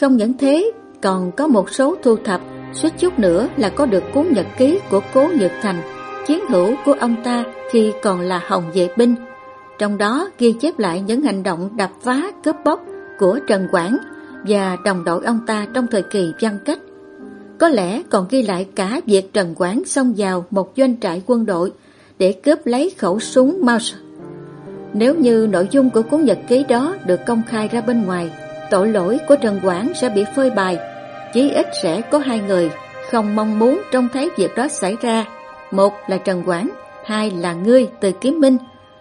Không những thế, còn có một số thu thập suýt chút nữa là có được cuốn nhật ký của Cố Nhật Thành, chiến hữu của ông ta khi còn là hồng vệ binh. Trong đó ghi chép lại những hành động đập phá, cướp bóc của Trần Quảng và đồng đội ông ta trong thời kỳ văn cách. Có lẽ còn ghi lại cả việc Trần Quảng xông vào một doanh trại quân đội để cướp lấy khẩu súng Mauser Nếu như nội dung của cuốn nhật ký đó được công khai ra bên ngoài, tội lỗi của Trần Quảng sẽ bị phơi bày. Chí ít sẽ có hai người không mong muốn trông thấy việc đó xảy ra. Một là Trần Quảng, hai là ngươi từ Kiếm Minh.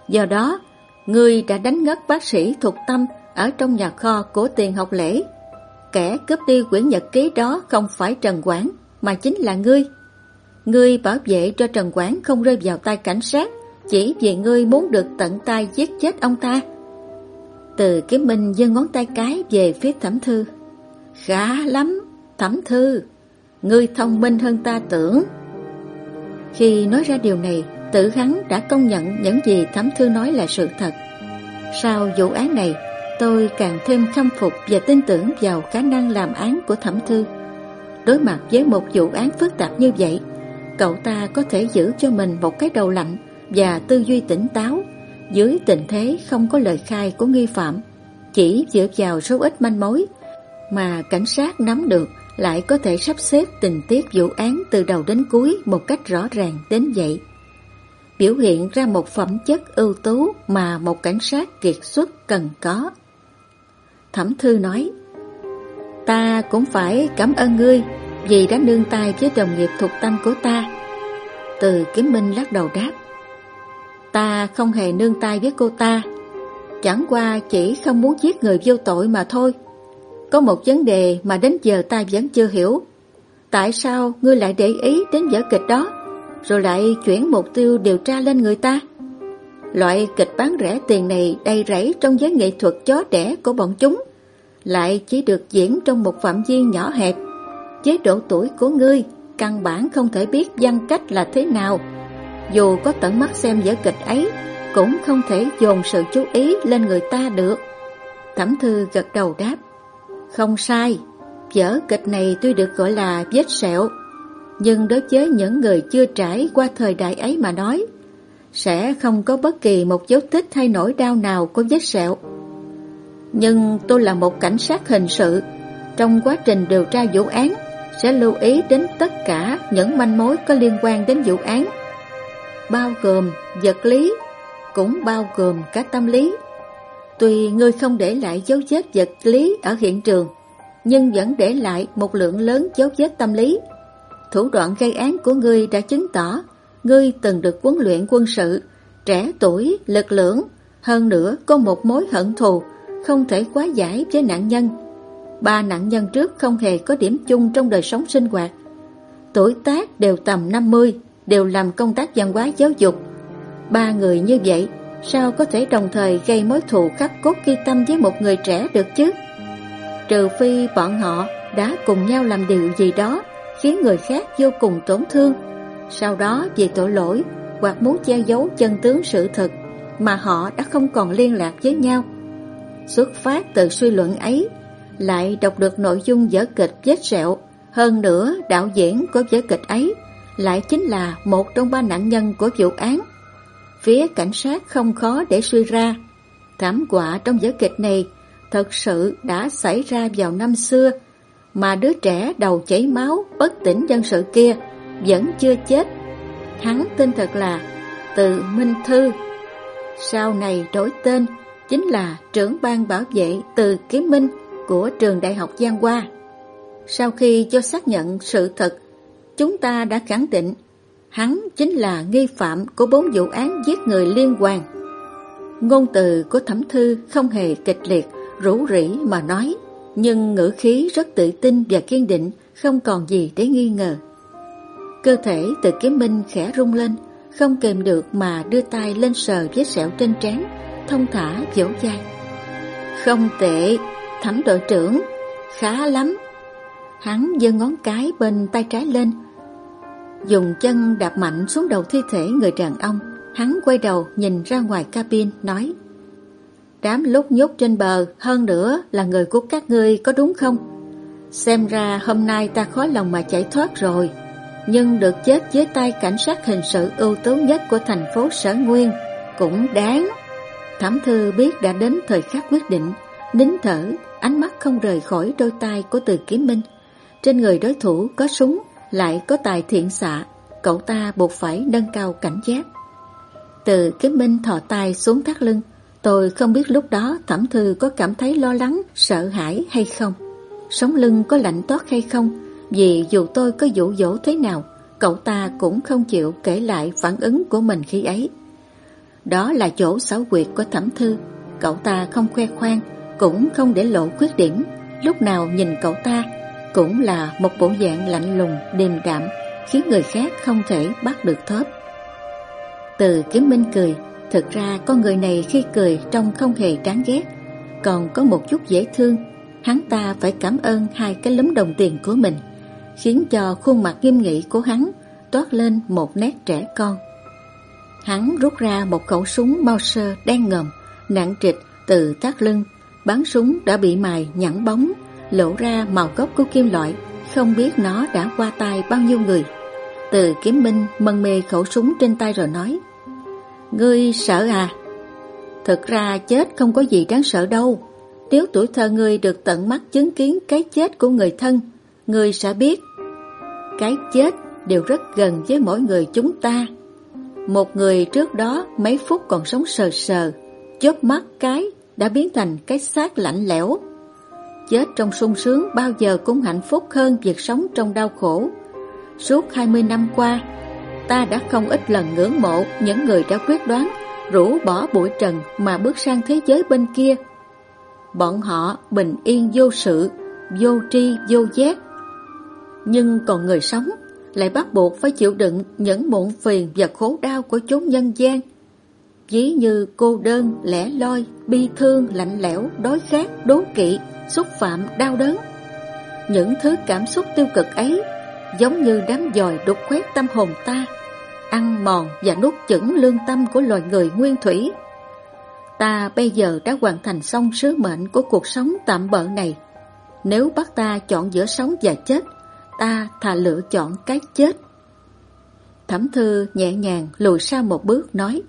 Do đó, ngươi đã đánh ngất bác sĩ thuộc tâm ở trong nhà kho của tiền học lễ. Kẻ cướp đi quyển nhật ký đó không phải Trần Quảng, mà chính là ngươi. Ngươi bảo vệ cho Trần Quảng không rơi vào tay cảnh sát, chỉ vì ngươi muốn được tận tay giết chết ông ta. Từ kiếm minh giơ ngón tay cái về phía thẩm thư. Khá lắm, thẩm thư, ngươi thông minh hơn ta tưởng. Khi nói ra điều này, tự hắn đã công nhận những gì thẩm thư nói là sự thật. Sau vụ án này, tôi càng thêm khâm phục và tin tưởng vào khả năng làm án của thẩm thư. Đối mặt với một vụ án phức tạp như vậy, cậu ta có thể giữ cho mình một cái đầu lạnh và tư duy tỉnh táo dưới tình thế không có lời khai của nghi phạm. Chỉ dựa vào số ít manh mối mà cảnh sát nắm được lại có thể sắp xếp tình tiết vụ án từ đầu đến cuối một cách rõ ràng đến vậy. Biểu hiện ra một phẩm chất ưu tú mà một cảnh sát kiệt xuất cần có. Thẩm Thư nói, Ta cũng phải cảm ơn ngươi vì đã nương tay với đồng nghiệp thuộc tâm của ta. Từ Kiếm Minh lắc đầu đáp, Ta không hề nương tay với cô ta, chẳng qua chỉ không muốn giết người vô tội mà thôi. Có một vấn đề mà đến giờ ta vẫn chưa hiểu. Tại sao ngươi lại để ý đến vở kịch đó, rồi lại chuyển mục tiêu điều tra lên người ta? Loại kịch bán rẻ tiền này đầy rẫy trong giới nghệ thuật chó đẻ của bọn chúng, lại chỉ được diễn trong một phạm vi nhỏ hẹp. Chế độ tuổi của ngươi căn bản không thể biết văn cách là thế nào. Dù có tận mắt xem vở kịch ấy, cũng không thể dồn sự chú ý lên người ta được. Thẩm thư gật đầu đáp. Không sai, vở kịch này tuy được gọi là vết sẹo, nhưng đối với những người chưa trải qua thời đại ấy mà nói, sẽ không có bất kỳ một dấu tích hay nỗi đau nào của vết sẹo. Nhưng tôi là một cảnh sát hình sự, trong quá trình điều tra vụ án sẽ lưu ý đến tất cả những manh mối có liên quan đến vụ án, bao gồm vật lý, cũng bao gồm cả tâm lý. Tuy ngươi không để lại dấu vết vật lý ở hiện trường, nhưng vẫn để lại một lượng lớn dấu vết tâm lý. Thủ đoạn gây án của ngươi đã chứng tỏ ngươi từng được huấn luyện quân sự, trẻ tuổi, lực lưỡng, hơn nữa có một mối hận thù không thể quá giải với nạn nhân. Ba nạn nhân trước không hề có điểm chung trong đời sống sinh hoạt. Tuổi tác đều tầm 50, đều làm công tác văn hóa giáo dục. Ba người như vậy sao có thể đồng thời gây mối thù khắc cốt ghi tâm với một người trẻ được chứ? Trừ phi bọn họ đã cùng nhau làm điều gì đó khiến người khác vô cùng tổn thương. Sau đó vì tội lỗi hoặc muốn che giấu chân tướng sự thật mà họ đã không còn liên lạc với nhau. Xuất phát từ suy luận ấy, lại đọc được nội dung vở kịch vết sẹo. Hơn nữa, đạo diễn của vở kịch ấy lại chính là một trong ba nạn nhân của vụ án Phía cảnh sát không khó để suy ra. Thảm họa trong vở kịch này thật sự đã xảy ra vào năm xưa, mà đứa trẻ đầu chảy máu bất tỉnh dân sự kia vẫn chưa chết. Hắn tên thật là Từ Minh Thư. Sau này đổi tên chính là trưởng ban bảo vệ Từ Kiếm Minh của trường Đại học Giang Hoa. Sau khi cho xác nhận sự thật, chúng ta đã khẳng định Hắn chính là nghi phạm của bốn vụ án giết người liên quan. Ngôn từ của thẩm thư không hề kịch liệt, rủ rỉ mà nói, nhưng ngữ khí rất tự tin và kiên định, không còn gì để nghi ngờ. Cơ thể từ kiếm minh khẽ rung lên, không kềm được mà đưa tay lên sờ vết sẹo trên trán, thông thả dỗ dai Không tệ, thẩm đội trưởng, khá lắm. Hắn giơ ngón cái bên tay trái lên, Dùng chân đạp mạnh xuống đầu thi thể người đàn ông Hắn quay đầu nhìn ra ngoài cabin nói Đám lúc nhốt trên bờ hơn nữa là người của các ngươi có đúng không? Xem ra hôm nay ta khó lòng mà chạy thoát rồi nhưng được chết dưới tay cảnh sát hình sự ưu tú nhất của thành phố Sở Nguyên Cũng đáng Thẩm thư biết đã đến thời khắc quyết định Nín thở, ánh mắt không rời khỏi đôi tay của từ kiếm minh Trên người đối thủ có súng lại có tài thiện xạ, cậu ta buộc phải nâng cao cảnh giác. Từ kiếm minh thò tay xuống thắt lưng, Tôi không biết lúc đó Thẩm Thư có cảm thấy lo lắng, sợ hãi hay không. Sống lưng có lạnh toát hay không, vì dù tôi có dụ dỗ thế nào, cậu ta cũng không chịu kể lại phản ứng của mình khi ấy. Đó là chỗ xảo quyệt của Thẩm Thư. Cậu ta không khoe khoang, cũng không để lộ khuyết điểm. Lúc nào nhìn cậu ta cũng là một bộ dạng lạnh lùng, điềm đạm, khiến người khác không thể bắt được thớp. Từ kiếm minh cười, thực ra con người này khi cười trông không hề đáng ghét, còn có một chút dễ thương. Hắn ta phải cảm ơn hai cái lúm đồng tiền của mình, khiến cho khuôn mặt nghiêm nghị của hắn toát lên một nét trẻ con. Hắn rút ra một khẩu súng Mauser đen ngầm, nặng trịch từ thắt lưng. Bắn súng đã bị mài nhẵn bóng, lộ ra màu gốc của kim loại, không biết nó đã qua tay bao nhiêu người. Từ kiếm minh mân mê khẩu súng trên tay rồi nói Ngươi sợ à? Thực ra chết không có gì đáng sợ đâu. Nếu tuổi thơ ngươi được tận mắt chứng kiến cái chết của người thân, ngươi sẽ biết cái chết đều rất gần với mỗi người chúng ta. Một người trước đó mấy phút còn sống sờ sờ, chớp mắt cái đã biến thành cái xác lạnh lẽo. Chết trong sung sướng bao giờ cũng hạnh phúc hơn việc sống trong đau khổ. Suốt 20 năm qua, ta đã không ít lần ngưỡng mộ những người đã quyết đoán rũ bỏ bụi trần mà bước sang thế giới bên kia. Bọn họ bình yên vô sự, vô tri, vô giác. Nhưng còn người sống lại bắt buộc phải chịu đựng những muộn phiền và khổ đau của chốn nhân gian. Ví như cô đơn, lẻ loi, bi thương, lạnh lẽo, đói khát, đố kỵ, xúc phạm, đau đớn. Những thứ cảm xúc tiêu cực ấy giống như đám dòi đục khoét tâm hồn ta, ăn mòn và nuốt chửng lương tâm của loài người nguyên thủy. Ta bây giờ đã hoàn thành xong sứ mệnh của cuộc sống tạm bợ này. Nếu bắt ta chọn giữa sống và chết, ta thà lựa chọn cái chết. Thẩm thư nhẹ nhàng lùi sau một bước nói,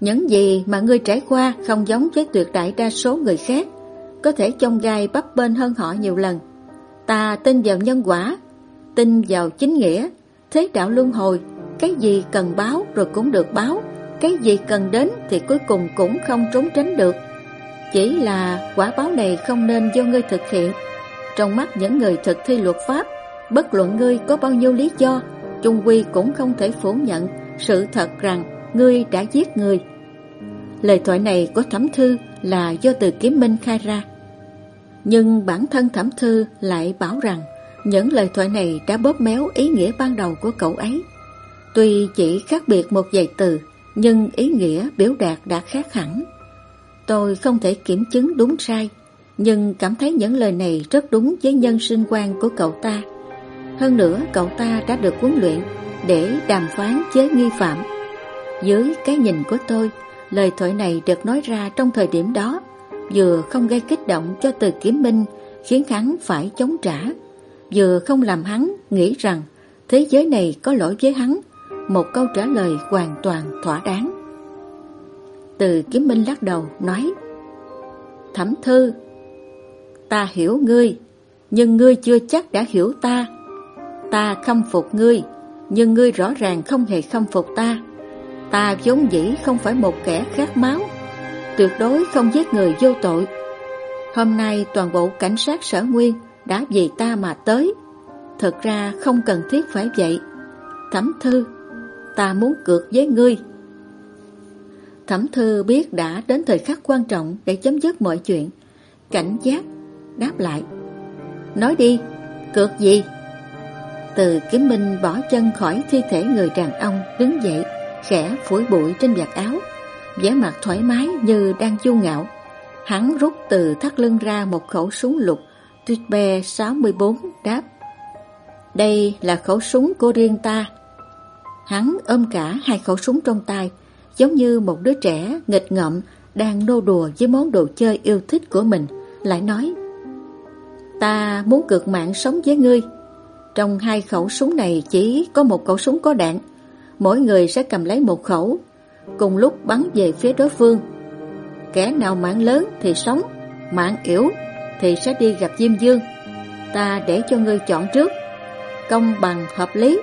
Những gì mà ngươi trải qua không giống với tuyệt đại đa số người khác, Có thể trông gai bắp bên hơn họ nhiều lần. Ta tin vào nhân quả, Tin vào chính nghĩa, Thế đạo luân hồi, Cái gì cần báo rồi cũng được báo, Cái gì cần đến thì cuối cùng cũng không trốn tránh được. Chỉ là quả báo này không nên do ngươi thực hiện. Trong mắt những người thực thi luật pháp Bất luận ngươi có bao nhiêu lý do, Trung Quy cũng không thể phủ nhận Sự thật rằng ngươi đã giết người. Lời thoại này của Thẩm Thư là do từ Kiếm Minh khai ra. Nhưng bản thân Thẩm Thư lại bảo rằng Những lời thoại này đã bóp méo ý nghĩa ban đầu của cậu ấy. Tuy chỉ khác biệt một vài từ, Nhưng ý nghĩa biểu đạt đã khác hẳn. Tôi không thể kiểm chứng đúng sai, Nhưng cảm thấy những lời này rất đúng với nhân sinh quan của cậu ta hơn nữa cậu ta đã được huấn luyện để đàm phán với nghi phạm. Dưới cái nhìn của tôi, lời thoại này được nói ra trong thời điểm đó, vừa không gây kích động cho từ kiếm minh khiến hắn phải chống trả, vừa không làm hắn nghĩ rằng thế giới này có lỗi với hắn, một câu trả lời hoàn toàn thỏa đáng. Từ kiếm minh lắc đầu nói Thẩm thư Ta hiểu ngươi Nhưng ngươi chưa chắc đã hiểu ta Ta khâm phục ngươi, nhưng ngươi rõ ràng không hề khâm phục ta. Ta vốn dĩ không phải một kẻ khát máu, tuyệt đối không giết người vô tội. Hôm nay toàn bộ cảnh sát sở nguyên đã vì ta mà tới. Thật ra không cần thiết phải vậy. Thẩm thư, ta muốn cược với ngươi. Thẩm thư biết đã đến thời khắc quan trọng để chấm dứt mọi chuyện. Cảnh giác, đáp lại. Nói đi, cược gì? Từ kiếm minh bỏ chân khỏi thi thể người đàn ông đứng dậy, khẽ phủi bụi trên vạt áo, vẻ mặt thoải mái như đang du ngạo. Hắn rút từ thắt lưng ra một khẩu súng lục Tuyết Be 64 đáp Đây là khẩu súng của riêng ta. Hắn ôm cả hai khẩu súng trong tay Giống như một đứa trẻ nghịch ngợm Đang nô đùa với món đồ chơi yêu thích của mình Lại nói Ta muốn cược mạng sống với ngươi trong hai khẩu súng này chỉ có một khẩu súng có đạn. Mỗi người sẽ cầm lấy một khẩu. Cùng lúc bắn về phía đối phương. Kẻ nào mạng lớn thì sống Mạng yếu thì sẽ đi gặp Diêm Dương. Ta để cho ngươi chọn trước. Công bằng hợp lý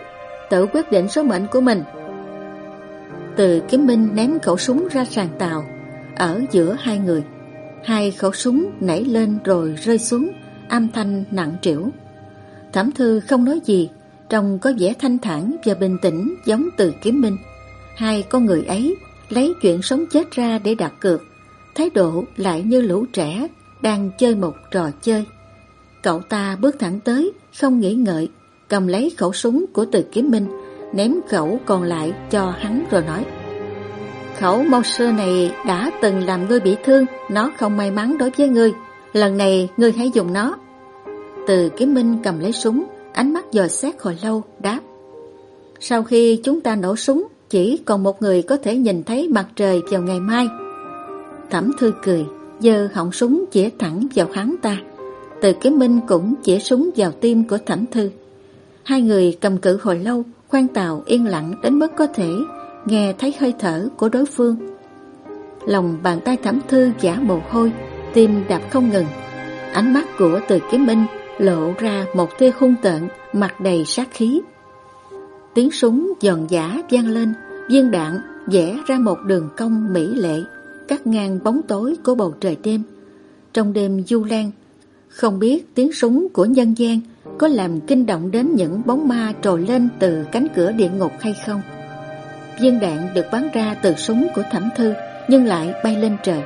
Tự quyết định số mệnh của mình. Từ kiếm minh ném khẩu súng ra sàn tàu ở giữa hai người. Hai khẩu súng nảy lên rồi rơi xuống, âm thanh nặng trĩu. Thẩm thư không nói gì, trông có vẻ thanh thản và bình tĩnh giống từ kiếm minh. Hai con người ấy lấy chuyện sống chết ra để đặt cược, thái độ lại như lũ trẻ đang chơi một trò chơi. Cậu ta bước thẳng tới, không nghĩ ngợi, cầm lấy khẩu súng của từ kiếm minh, ném khẩu còn lại cho hắn rồi nói. Khẩu mâu sơ này đã từng làm ngươi bị thương, nó không may mắn đối với ngươi. Lần này ngươi hãy dùng nó. Từ kiếm minh cầm lấy súng, ánh mắt dò xét hồi lâu, đáp. Sau khi chúng ta nổ súng, chỉ còn một người có thể nhìn thấy mặt trời vào ngày mai. Thẩm thư cười, giơ họng súng chĩa thẳng vào hắn ta. Từ kiếm minh cũng chĩa súng vào tim của thẩm thư. Hai người cầm cự hồi lâu, khoan tàu yên lặng đến mức có thể nghe thấy hơi thở của đối phương. Lòng bàn tay thẩm thư giả mồ hôi, tim đập không ngừng. Ánh mắt của từ kiếm minh lộ ra một tia hung tợn, mặt đầy sát khí. Tiếng súng giòn giả vang lên, viên đạn vẽ ra một đường cong mỹ lệ, cắt ngang bóng tối của bầu trời đêm. Trong đêm du lan, không biết tiếng súng của nhân gian có làm kinh động đến những bóng ma trồi lên từ cánh cửa địa ngục hay không. Viên đạn được bắn ra từ súng của thẩm thư nhưng lại bay lên trời.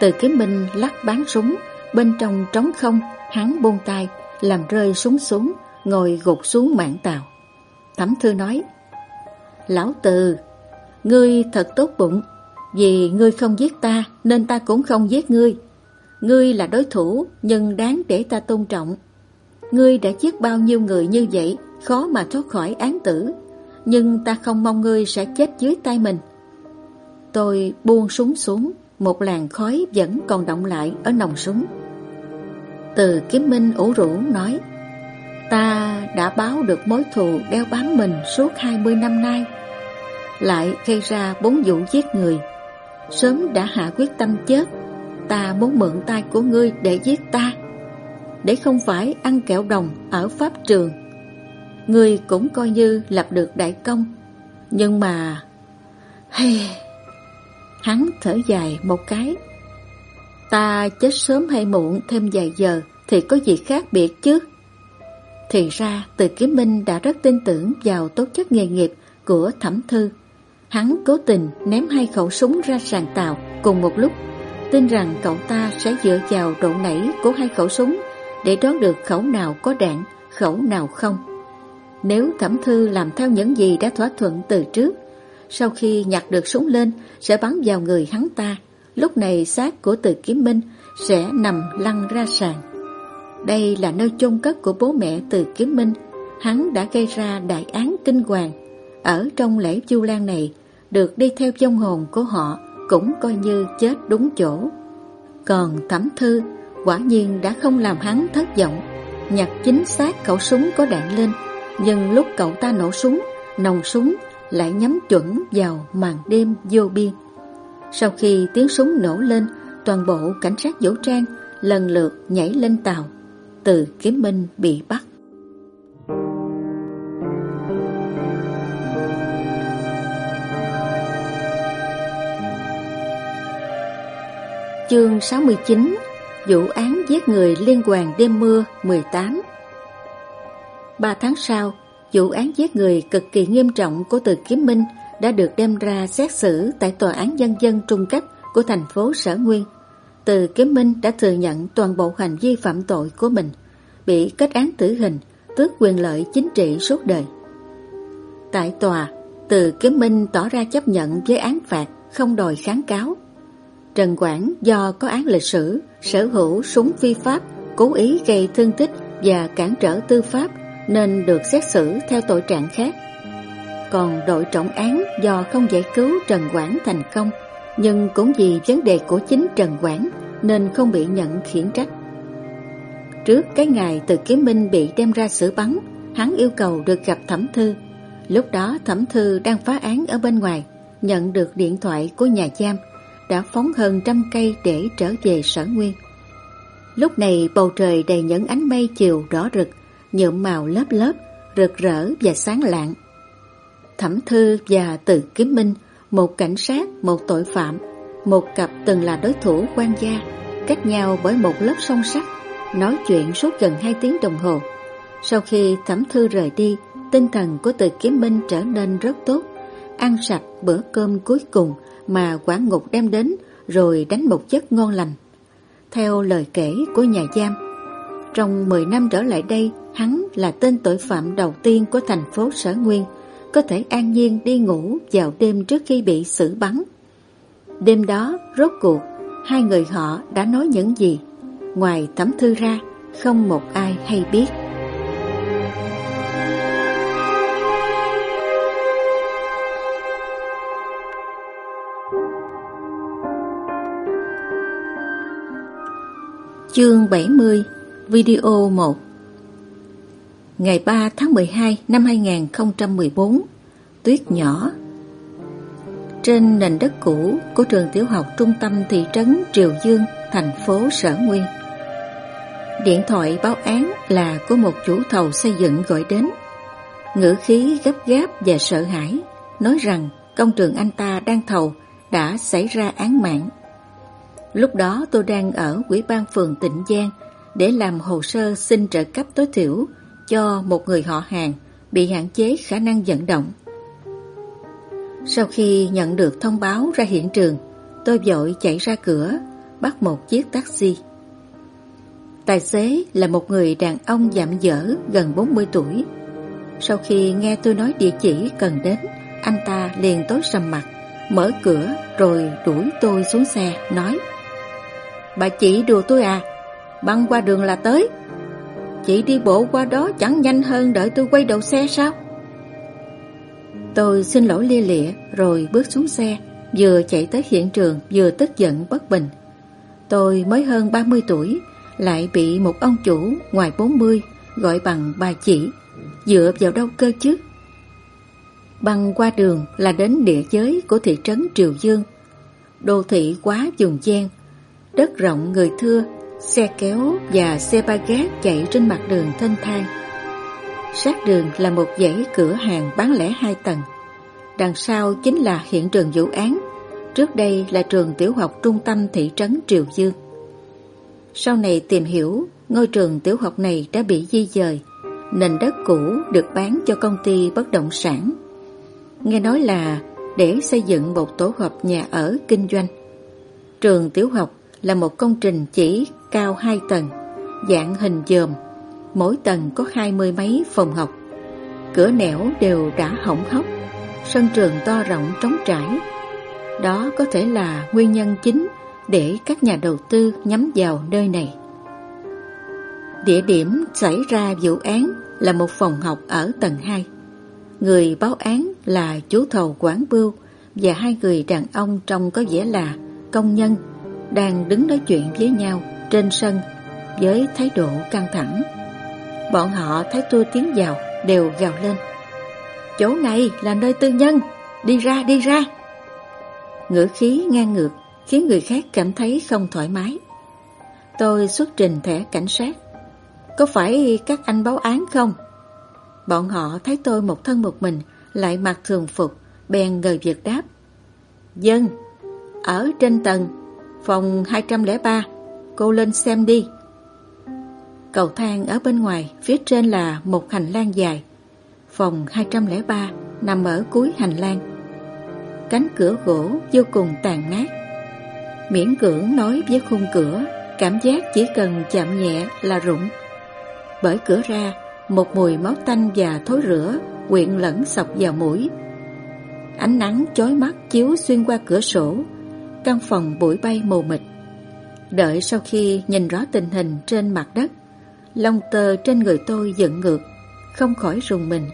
Từ kiếm minh lắc bán súng, bên trong trống không, hắn buông tay, làm rơi súng xuống, ngồi gục xuống mạn tàu. Thẩm thư nói, Lão Từ, ngươi thật tốt bụng, vì ngươi không giết ta nên ta cũng không giết ngươi. Ngươi là đối thủ nhưng đáng để ta tôn trọng. Ngươi đã giết bao nhiêu người như vậy, khó mà thoát khỏi án tử. Nhưng ta không mong ngươi sẽ chết dưới tay mình. Tôi buông súng xuống, một làn khói vẫn còn động lại ở nòng súng. Từ kiếm minh ủ rũ nói Ta đã báo được mối thù đeo bám mình suốt 20 năm nay Lại gây ra bốn vụ giết người. Sớm đã hạ quyết tâm chết Ta muốn mượn tay của ngươi để giết ta Để không phải ăn kẹo đồng ở pháp trường. Ngươi cũng coi như lập được đại công Nhưng mà hey, Hắn thở dài một cái. Ta chết sớm hay muộn thêm vài giờ Thì có gì khác biệt chứ? Thì ra, từ kiếm minh đã rất tin tưởng Vào tố chất nghề nghiệp của thẩm thư. Hắn cố tình ném hai khẩu súng ra sàn tàu Cùng một lúc. Tin rằng cậu ta sẽ dựa vào độ nảy của hai khẩu súng Để đoán được khẩu nào có đạn, Khẩu nào không. Nếu thẩm thư làm theo những gì đã thỏa thuận từ trước, Sau khi nhặt được súng lên Sẽ bắn vào người hắn ta. Lúc này xác của từ kiếm minh sẽ nằm lăn ra sàn. Đây là nơi chôn cất của bố mẹ từ kiếm minh. Hắn đã gây ra đại án kinh hoàng. Ở trong lễ chu lan này, được đi theo trong hồn của họ cũng coi như chết đúng chỗ. Còn thẩm thư quả nhiên đã không làm hắn thất vọng. Nhặt chính xác khẩu súng có đạn lên, nhưng lúc cậu ta nổ súng, nòng súng lại nhắm chuẩn vào màn đêm vô biên. Sau khi tiếng súng nổ lên, toàn bộ cảnh sát vũ trang lần lượt nhảy lên tàu. Từ Kiếm Minh bị bắt. Chương 69 Vụ án giết người liên quan đêm mưa 18 Ba tháng sau, vụ án giết người cực kỳ nghiêm trọng của Từ Kiếm Minh đã được đem ra xét xử tại Tòa án Nhân dân Trung cấp của thành phố Sở Nguyên. Từ Kiếm Minh đã thừa nhận toàn bộ hành vi phạm tội của mình, bị kết án tử hình, tước quyền lợi chính trị suốt đời. Tại tòa, Từ Kiếm Minh tỏ ra chấp nhận với án phạt, không đòi kháng cáo. Trần Quảng do có án lịch sử, sở hữu súng phi pháp, cố ý gây thương tích và cản trở tư pháp nên được xét xử theo tội trạng khác còn đội trọng án do không giải cứu Trần Quảng thành công, nhưng cũng vì vấn đề của chính Trần Quảng nên không bị nhận khiển trách. Trước cái ngày từ kiếm minh bị đem ra xử bắn, hắn yêu cầu được gặp Thẩm Thư. Lúc đó Thẩm Thư đang phá án ở bên ngoài, nhận được điện thoại của nhà giam, đã phóng hơn trăm cây để trở về sở nguyên. Lúc này bầu trời đầy những ánh mây chiều đỏ rực, nhuộm màu lớp lớp, rực rỡ và sáng lạng. Thẩm Thư và Từ Kiếm Minh, một cảnh sát, một tội phạm, Một cặp từng là đối thủ quan gia, cách nhau bởi một lớp song sắt, nói chuyện suốt gần hai tiếng đồng hồ. Sau khi thẩm thư rời đi, tinh thần của từ kiếm minh trở nên rất tốt. Ăn sạch bữa cơm cuối cùng mà quản ngục đem đến rồi đánh một giấc ngon lành. Theo lời kể của nhà giam, trong 10 năm trở lại đây, hắn là tên tội phạm đầu tiên của thành phố Sở Nguyên, có thể an nhiên đi ngủ vào đêm trước khi bị xử bắn. Đêm đó, rốt cuộc, hai người họ đã nói những gì? Ngoài tấm thư ra, không một ai hay biết. Chương 70 Video 1 Ngày 3 tháng 12 năm 2014 Tuyết nhỏ. Trên nền đất cũ của trường tiểu học trung tâm thị trấn Triều Dương, thành phố Sở Nguyên. Điện thoại báo án là của một chủ thầu xây dựng gọi đến. Ngữ khí gấp gáp và sợ hãi Nói rằng công trường anh ta đang thầu đã xảy ra án mạng. Lúc đó tôi đang ở Quỹ ban phường Tịnh Giang để làm hồ sơ xin trợ cấp tối thiểu cho một người họ hàng bị hạn chế khả năng vận động. Sau khi nhận được thông báo ra hiện trường, tôi vội chạy ra cửa, bắt một chiếc taxi. Tài xế là một người đàn ông dạm dở gần 40 tuổi. Sau khi nghe tôi nói địa chỉ cần đến, anh ta liền tối sầm mặt, mở cửa rồi đuổi tôi xuống xe, nói Bà chỉ đùa tôi à Băng qua đường là tới Chị đi bộ qua đó chẳng nhanh hơn đợi tôi quay đầu xe sao? Tôi xin lỗi lia lịa rồi bước xuống xe Vừa chạy tới hiện trường vừa tức giận bất bình. Tôi mới hơn 30 tuổi Lại bị một ông chủ ngoài 40 Gọi bằng bà chỉ Dựa vào đâu cơ chứ. Băng qua đường là đến địa giới của thị trấn Triều Dương. Đô thị quá dùng gian Đất rộng người thưa, xe kéo và xe ba gác chạy trên mặt đường thênh thang. Sát đường là một dãy cửa hàng bán lẻ hai tầng. Đằng sau chính là hiện trường vụ án. Trước đây là trường tiểu học trung tâm thị trấn Triều Dương. Sau này tìm hiểu, ngôi trường tiểu học này đã bị di dời. Nền đất cũ được bán cho công ty bất động sản. Nghe nói là để xây dựng một tổ hợp nhà ở kinh doanh. Trường tiểu học là một công trình chỉ cao hai tầng, dạng hình dòm, mỗi tầng có hai mươi mấy phòng học. Cửa nẻo đều đã hỏng hóc, sân trường to rộng trống trải. Đó có thể là nguyên nhân chính để các nhà đầu tư nhắm vào nơi này. Địa điểm xảy ra vụ án là một phòng học ở tầng 2. Người báo án là chú thầu Quảng Bưu và hai người đàn ông trông có vẻ là công nhân đang đứng nói chuyện với nhau trên sân với thái độ căng thẳng. Bọn họ thấy tôi tiến vào đều gào lên. Chỗ này là nơi tư nhân, đi ra đi ra. Ngữ khí ngang ngược khiến người khác cảm thấy không thoải mái. Tôi xuất trình thẻ cảnh sát. Có phải các anh báo án không? Bọn họ thấy tôi một thân một mình, lại mặc thường phục, bèn ngờ việc đáp. Dân, ở trên tầng Phòng 203 Cô lên xem đi. Cầu thang ở bên ngoài, Phía trên là một hành lang dài. Phòng 203 Nằm ở cuối hành lang. Cánh cửa gỗ vô cùng tàn nát. Miễn cưỡng nói với khung cửa, Cảm giác chỉ cần chạm nhẹ là rụng. Bởi cửa ra, Một mùi máu tanh và thối rữa Quyện lẫn sọc vào mũi. Ánh nắng chói mắt chiếu xuyên qua cửa sổ. Căn phòng bụi bay mù mịt. Đợi sau khi nhìn rõ tình hình trên mặt đất, Lông tơ trên người tôi dựng ngược, Không khỏi rùng mình.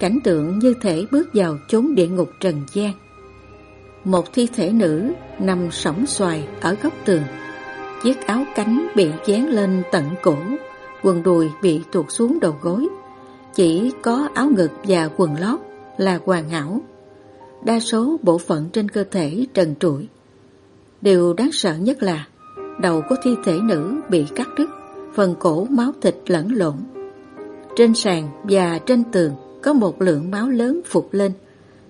Cảnh tượng như thể bước vào chốn địa ngục trần gian. Một thi thể nữ nằm sóng xoài ở góc tường. Chiếc áo cánh bị dán lên tận cổ, Quần đùi bị tuột xuống đầu gối. Chỉ có áo ngực và quần lót là hoàn hảo. Đa số bộ phận trên cơ thể trần trụi. Điều đáng sợ nhất là đầu của thi thể nữ bị cắt đứt, phần cổ máu thịt lẫn lộn. Trên sàn và trên tường có một lượng máu lớn phục lên,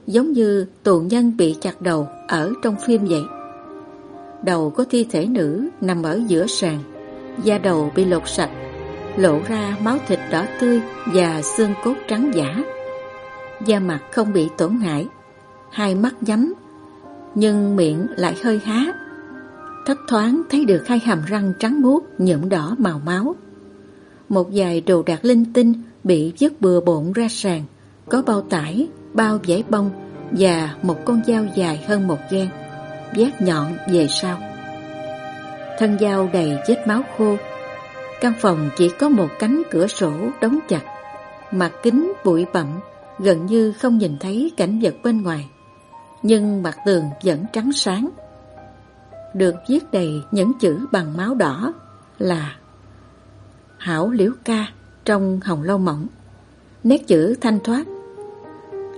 giống như tù nhân bị chặt đầu ở trong phim vậy. đầu có thi thể nữ nằm ở giữa sàn, da đầu bị lột sạch, lộ ra máu thịt đỏ tươi và xương cốt trắng giả. Da mặt không bị tổn hại, hai mắt nhắm, nhưng miệng lại hơi há. Thấp thoáng thấy được hai hàm răng trắng muốt nhuộm đỏ màu máu. Một vài đồ đạc linh tinh bị vứt bừa bộn ra sàn, có bao tải, bao giấy bông và một con dao dài hơn một gang, vét nhọn về sau. Thân dao đầy vết máu khô. Căn phòng chỉ có một cánh cửa sổ đóng chặt, mặt kính bụi bặm, gần như không nhìn thấy cảnh vật bên ngoài. Nhưng mặt tường vẫn trắng sáng. Được viết đầy những chữ bằng máu đỏ là Hảo Liễu Ca trong hồng lâu mộng Nét chữ thanh thoát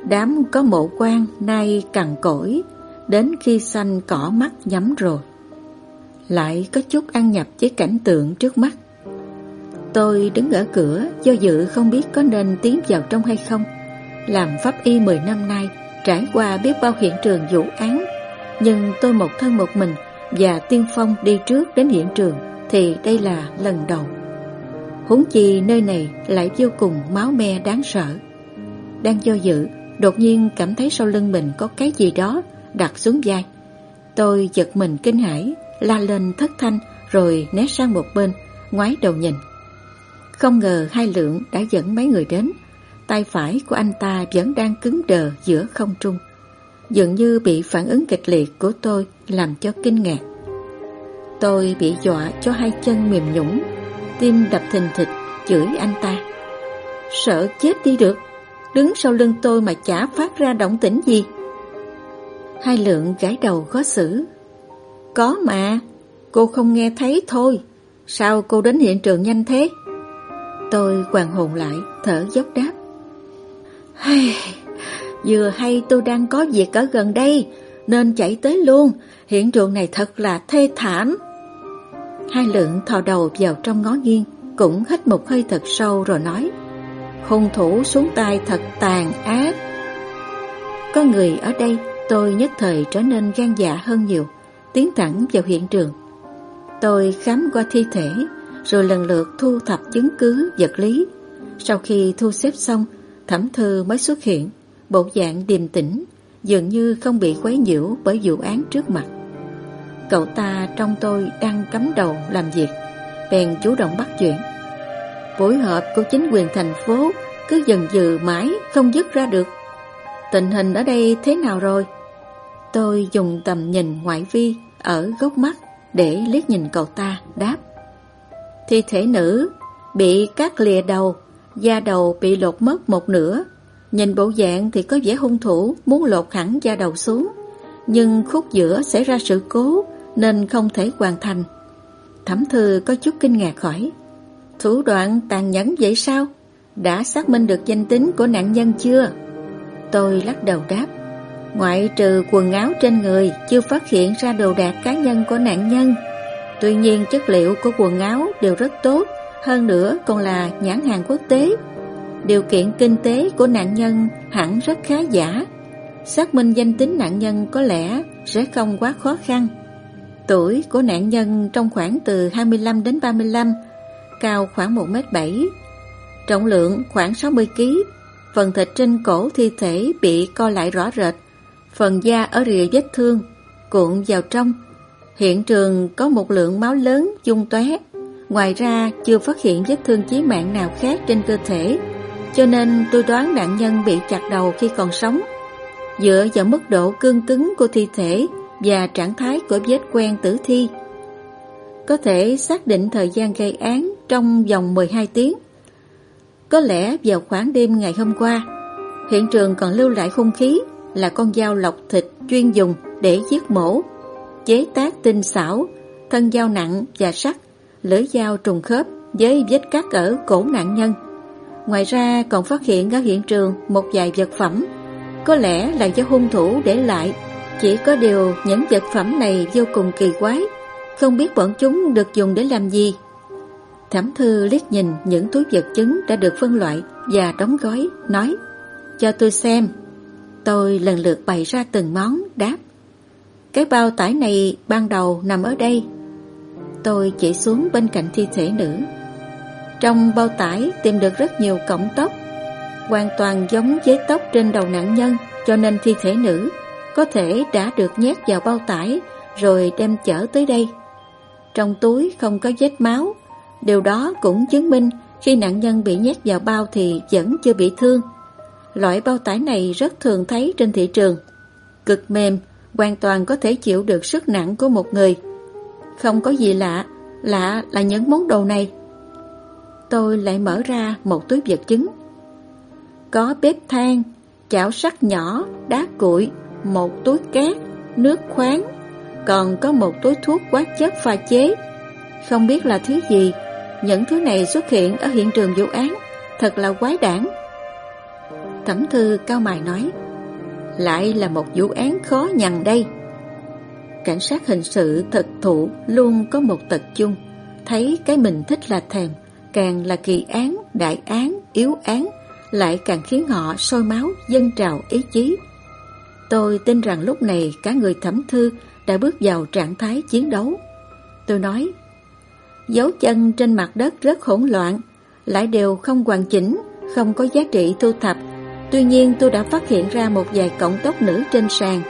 Đám có mộ quan nay cằn cỗi, đến khi xanh cỏ mắt nhắm rồi. Lại có chút ăn nhập với cảnh tượng trước mắt. Tôi đứng ở cửa do dự không biết có nên tiến vào trong hay không. Làm pháp y 10 năm nay, trải qua biết bao hiện trường vụ án, nhưng tôi một thân một mình và tiên phong đi trước đến hiện trường thì đây là lần đầu. Huống chi nơi này lại vô cùng máu me đáng sợ. Đang do dự, Đột nhiên cảm thấy sau lưng mình có cái gì đó đặt xuống vai. Tôi giật mình kinh hãi, la lên thất thanh rồi né sang một bên, ngoái đầu nhìn. Không ngờ hai lượng đã dẫn mấy người đến. Tay phải của anh ta vẫn đang cứng đờ giữa không trung. Dường như bị phản ứng kịch liệt của tôi làm cho kinh ngạc. Tôi bị dọa cho hai chân mềm nhũng, tim đập thình thịch, chửi anh ta. Sợ chết đi được đứng sau lưng tôi mà chả phát ra động tĩnh gì. Hai lượng gãi đầu khó xử. Có mà, cô không nghe thấy thôi. Sao cô đến hiện trường nhanh thế? Tôi hoàng hồn lại, thở dốc đáp. Hây vừa hay tôi đang có việc ở gần đây, nên chạy tới luôn. Hiện trường này thật là thê thảm. Hai lượng thò đầu vào trong ngó nghiêng, cũng hít một hơi thật sâu rồi nói hung thủ xuống tay thật tàn ác. Có người ở đây, tôi nhất thời trở nên gan dạ hơn nhiều, tiến thẳng vào hiện trường. Tôi khám qua thi thể, rồi lần lượt thu thập chứng cứ vật lý. Sau khi thu xếp xong, thẩm thư mới xuất hiện, bộ dạng điềm tĩnh, dường như không bị quấy nhiễu bởi vụ án trước mặt. Cậu ta trong tôi đang cắm đầu làm việc, bèn chủ động bắt chuyện phối hợp của chính quyền thành phố cứ dần dừ mãi không dứt ra được. Tình hình ở đây thế nào rồi? Tôi dùng tầm nhìn ngoại vi ở góc mắt để liếc nhìn cậu ta đáp. Thi thể nữ bị cắt lìa đầu, da đầu bị lột mất một nửa. Nhìn bộ dạng thì có vẻ hung thủ muốn lột hẳn da đầu xuống, nhưng khúc giữa xảy ra sự cố nên không thể hoàn thành. Thẩm thư có chút kinh ngạc hỏi. Thủ đoạn tàn nhẫn vậy sao? Đã xác minh được danh tính của nạn nhân chưa? Tôi lắc đầu đáp Ngoại trừ quần áo trên người Chưa phát hiện ra đồ đạc cá nhân của nạn nhân Tuy nhiên chất liệu của quần áo đều rất tốt Hơn nữa còn là nhãn hàng quốc tế Điều kiện kinh tế của nạn nhân hẳn rất khá giả Xác minh danh tính nạn nhân có lẽ sẽ không quá khó khăn Tuổi của nạn nhân trong khoảng từ 25 đến 35 cao khoảng 1m7, trọng lượng khoảng 60kg, phần thịt trên cổ thi thể bị co lại rõ rệt, phần da ở rìa vết thương, cuộn vào trong. Hiện trường có một lượng máu lớn dung tóe. Ngoài ra chưa phát hiện vết thương chí mạng nào khác trên cơ thể, cho nên tôi đoán nạn nhân bị chặt đầu khi còn sống. Dựa vào mức độ cương cứng của thi thể và trạng thái của vết quen tử thi, có thể xác định thời gian gây án trong vòng 12 tiếng. Có lẽ vào khoảng đêm ngày hôm qua, hiện trường còn lưu lại hung khí là con dao lọc thịt chuyên dùng để giết mổ, chế tác tinh xảo, thân dao nặng và sắc, lưỡi dao trùng khớp với vết cắt ở cổ nạn nhân. Ngoài ra còn phát hiện ở hiện trường một vài vật phẩm, có lẽ là do hung thủ để lại. Chỉ có điều những vật phẩm này vô cùng kỳ quái, không biết bọn chúng được dùng để làm gì Thẩm thư liếc nhìn những túi vật chứng đã được phân loại và đóng gói, nói Cho tôi xem Tôi lần lượt bày ra từng món, đáp Cái bao tải này ban đầu nằm ở đây. Tôi chỉ xuống bên cạnh thi thể nữ. Trong bao tải tìm được rất nhiều cọng tóc, hoàn toàn giống với tóc trên đầu nạn nhân, cho nên thi thể nữ có thể đã được nhét vào bao tải rồi đem chở tới đây. Trong túi không có vết máu, điều đó cũng chứng minh khi nạn nhân bị nhét vào bao thì vẫn chưa bị thương. Loại bao tải này rất thường thấy trên thị trường. Cực mềm, hoàn toàn có thể chịu được sức nặng của một người. Không có gì lạ, lạ là những món đồ này. Tôi lại mở ra một túi vật chứng. Có bếp than, chảo sắt nhỏ, đá cuội, một túi cát, nước khoáng, còn có một túi thuốc quá chất pha chế. Không biết là thứ gì, những thứ này xuất hiện ở hiện trường vụ án, thật là quái đản. Thẩm thư cao mài nói, lại là một vụ án khó nhằn đây. Cảnh sát hình sự thật thụ luôn có một tật chung, thấy cái mình thích là thèm, càng là kỳ án, đại án, yếu án, lại càng khiến họ sôi máu, dân trào ý chí. Tôi tin rằng lúc này cả người thẩm thư đã bước vào trạng thái chiến đấu. Tôi nói, dấu chân trên mặt đất rất hỗn loạn, lại đều không hoàn chỉnh, không có giá trị thu thập. Tuy nhiên tôi đã phát hiện ra một vài cọng tóc nữ trên sàn.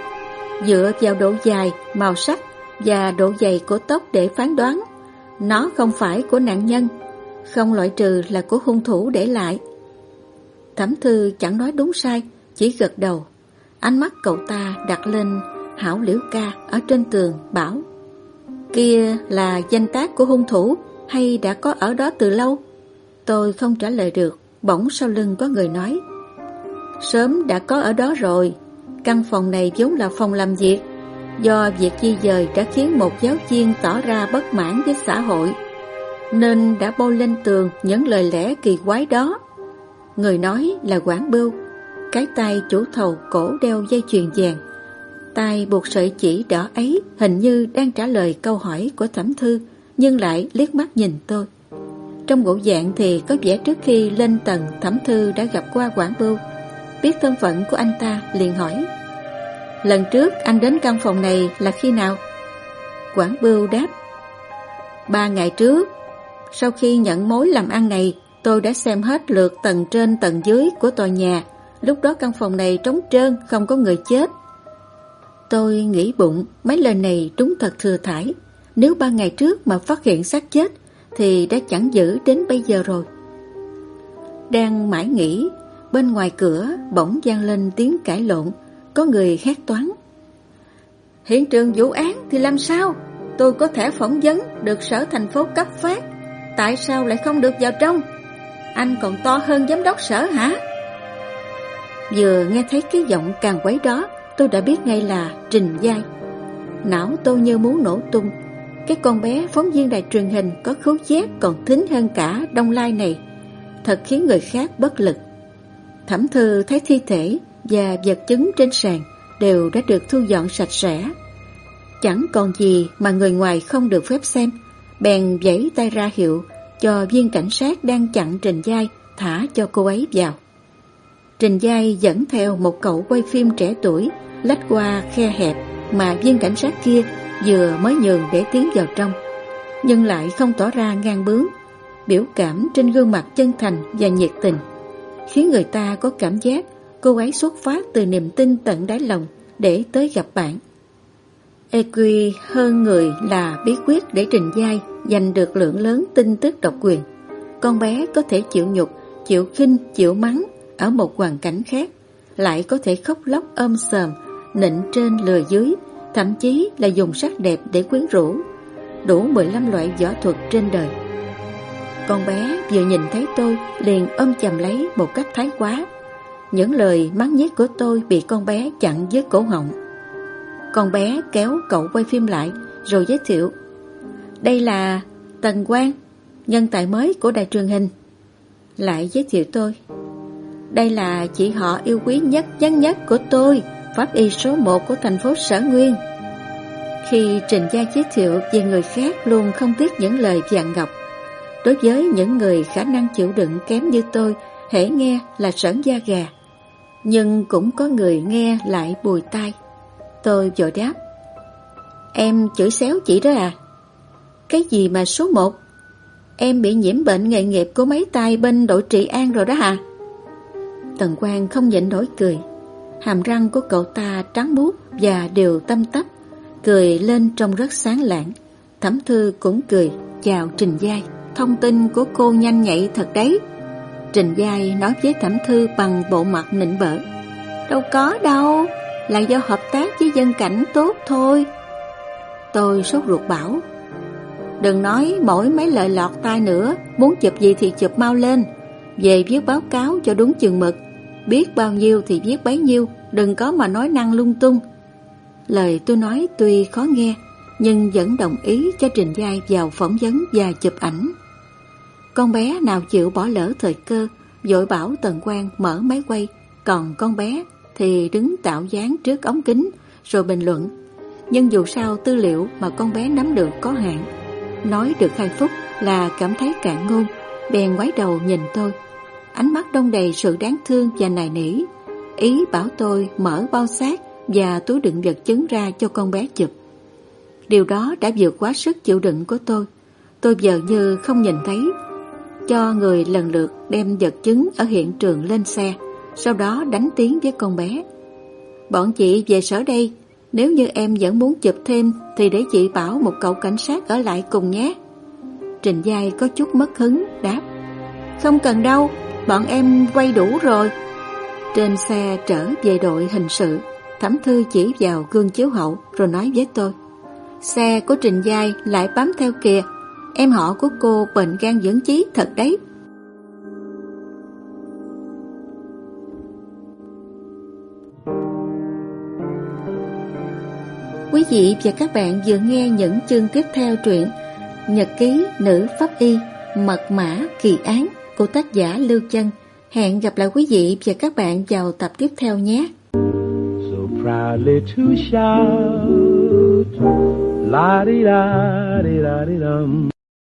Dựa vào độ dài, màu sắc và độ dày của tóc để phán đoán, nó không phải của nạn nhân, không loại trừ là của hung thủ để lại. Thẩm thư chẳng nói đúng sai, chỉ gật đầu. Ánh mắt cậu ta đặt lên hảo liễu ca ở trên tường bảo Kia là danh tác của hung thủ hay đã có ở đó từ lâu? Tôi không trả lời được, bỗng sau lưng có người nói Sớm đã có ở đó rồi, căn phòng này vốn là phòng làm việc Do việc di dời đã khiến một giáo viên tỏ ra bất mãn với xã hội nên đã bôi lên tường những lời lẽ kỳ quái đó Người nói là Quảng Bưu, Cái tay chủ thầu cổ đeo dây chuyền vàng tay buộc sợi chỉ đỏ ấy hình như đang trả lời câu hỏi của thẩm thư, nhưng lại liếc mắt nhìn tôi. Trong bộ dạng thì có vẻ trước khi lên tầng, thẩm thư đã gặp qua Quảng Bưu. Biết thân phận của anh ta liền hỏi, Lần trước anh đến căn phòng này là khi nào? Quảng Bưu đáp, Ba ngày trước sau khi nhận mối làm ăn này Tôi đã xem hết lượt tầng trên tầng dưới của tòa nhà Lúc đó căn phòng này trống trơn Không có người chết Tôi nghĩ bụng mấy lời này đúng thật thừa thải. Nếu ba ngày trước mà phát hiện xác chết thì đã chẳng giữ đến bây giờ rồi. Đang mãi nghĩ, bên ngoài cửa bỗng vang lên tiếng cãi lộn, có người hét toán. Hiện trường vụ án thì làm sao? Tôi có thể phỏng vấn được sở thành phố cấp phát. Tại sao lại không được vào trong? Anh còn to hơn giám đốc sở hả? Vừa nghe thấy cái giọng càng quấy đó, tôi đã biết ngay là Trình Giai. Não tôi như muốn nổ tung. Cái con bé phóng viên đài truyền hình có khứu giác còn thính hơn cả Đông Lai này. Thật khiến người khác bất lực. Thẩm thư thấy thi thể và vật chứng trên sàn đều đã được thu dọn sạch sẽ. Chẳng còn gì mà người ngoài không được phép xem. Bèn vẫy tay ra hiệu cho viên cảnh sát đang chặn Trình Giai thả cho cô ấy vào. Trình Giai dẫn theo một cậu quay phim trẻ tuổi lách qua khe hẹp mà viên cảnh sát kia vừa mới nhường để tiến vào trong, nhưng lại không tỏ ra ngang bướng, biểu cảm trên gương mặt chân thành và nhiệt tình, khiến người ta có cảm giác cô ấy xuất phát từ niềm tin tận đáy lòng để tới gặp bạn. EQ hơn người là bí quyết để Trình Giai giành được lượng lớn tin tức độc quyền. Con bé có thể chịu nhục, chịu khinh, chịu mắng ở một hoàn cảnh khác, lại có thể khóc lóc ôm sờm nịnh trên lừa dưới, thậm chí là dùng sắc đẹp để quyến rũ, đủ 15 loại võ thuật trên đời. Con bé vừa nhìn thấy tôi liền ôm chầm lấy một cách thái quá. Những lời mắng nhiếc của tôi bị con bé chặn dưới cổ họng. Con bé kéo cậu quay phim lại rồi giới thiệu. Đây là Tần Quang, nhân tài mới của đài truyền hình. Lại giới thiệu tôi. Đây là chị họ yêu quý nhất nhất nhất của tôi, pháp y số 1 của thành phố Sở Nguyên. Khi Trình Gia giới thiệu về người khác luôn không tiếc những lời dặn ngọc. Đối với những người khả năng chịu đựng kém như tôi, hễ nghe là sởn da gà. Nhưng cũng có người nghe lại bùi tai. Tôi vội đáp, Em chửi xéo chị đó à? Cái gì mà số một? Em bị nhiễm bệnh nghề nghiệp của mấy tay bên đội trị an rồi đó hả? Tần Quang không nhịn nổi cười. Hàm răng của cậu ta trắng buốt và đều tâm tấp, cười lên trông rất sáng lạng. Thẩm Thư cũng cười, chào Trình Giai. Thông tin của cô nhanh nhạy thật đấy. Trình Giai nói với Thẩm Thư bằng bộ mặt nịnh bợ. Đâu có đâu, là do hợp tác với dân cảnh tốt thôi. Tôi sốt ruột bảo. Đừng nói mỗi mấy lời lọt tai nữa, muốn chụp gì thì chụp mau lên. Về viết báo cáo cho đúng chừng mực, biết bao nhiêu thì viết bấy nhiêu, đừng có mà nói năng lung tung. Lời tôi nói tuy khó nghe, nhưng vẫn đồng ý cho Trình Giai vào phỏng vấn và chụp ảnh. Con bé nào chịu bỏ lỡ thời cơ, dội bảo Tần Quang mở máy quay, còn con bé thì đứng tạo dáng trước ống kính rồi bình luận. Nhưng dù sao tư liệu mà con bé nắm được có hạn, nói được hai phút là cảm thấy cạn ngôn, bèn ngoái đầu nhìn tôi. Ánh mắt đông đầy sự đáng thương và nài nỉ, ý bảo tôi mở bao xác và túi đựng vật chứng ra cho con bé chụp. Điều đó đã vượt quá sức chịu đựng của tôi. Tôi giờ như không nhìn thấy. Cho người lần lượt đem vật chứng ở hiện trường lên xe, sau đó đánh tiếng với con bé. Bọn chị về sở đây, nếu như em vẫn muốn chụp thêm thì để chị bảo một cậu cảnh sát ở lại cùng nhé. Trình Giai có chút mất hứng, đáp. Không cần đâu, bọn em quay đủ rồi. Trên xe trở về đội hình sự, Thẩm Thư chỉ vào gương chiếu hậu rồi nói với tôi. Xe của Trình Giai lại bám theo kìa Em họ của cô bệnh gan dưỡng chí thật đấy Quý vị và các bạn vừa nghe những chương tiếp theo truyện Nhật ký nữ pháp y, Mật mã kỳ án của tác giả Lưu Chân Hẹn gặp lại quý vị và các bạn vào tập tiếp theo nhé So proudly to shout La di da di da di dum.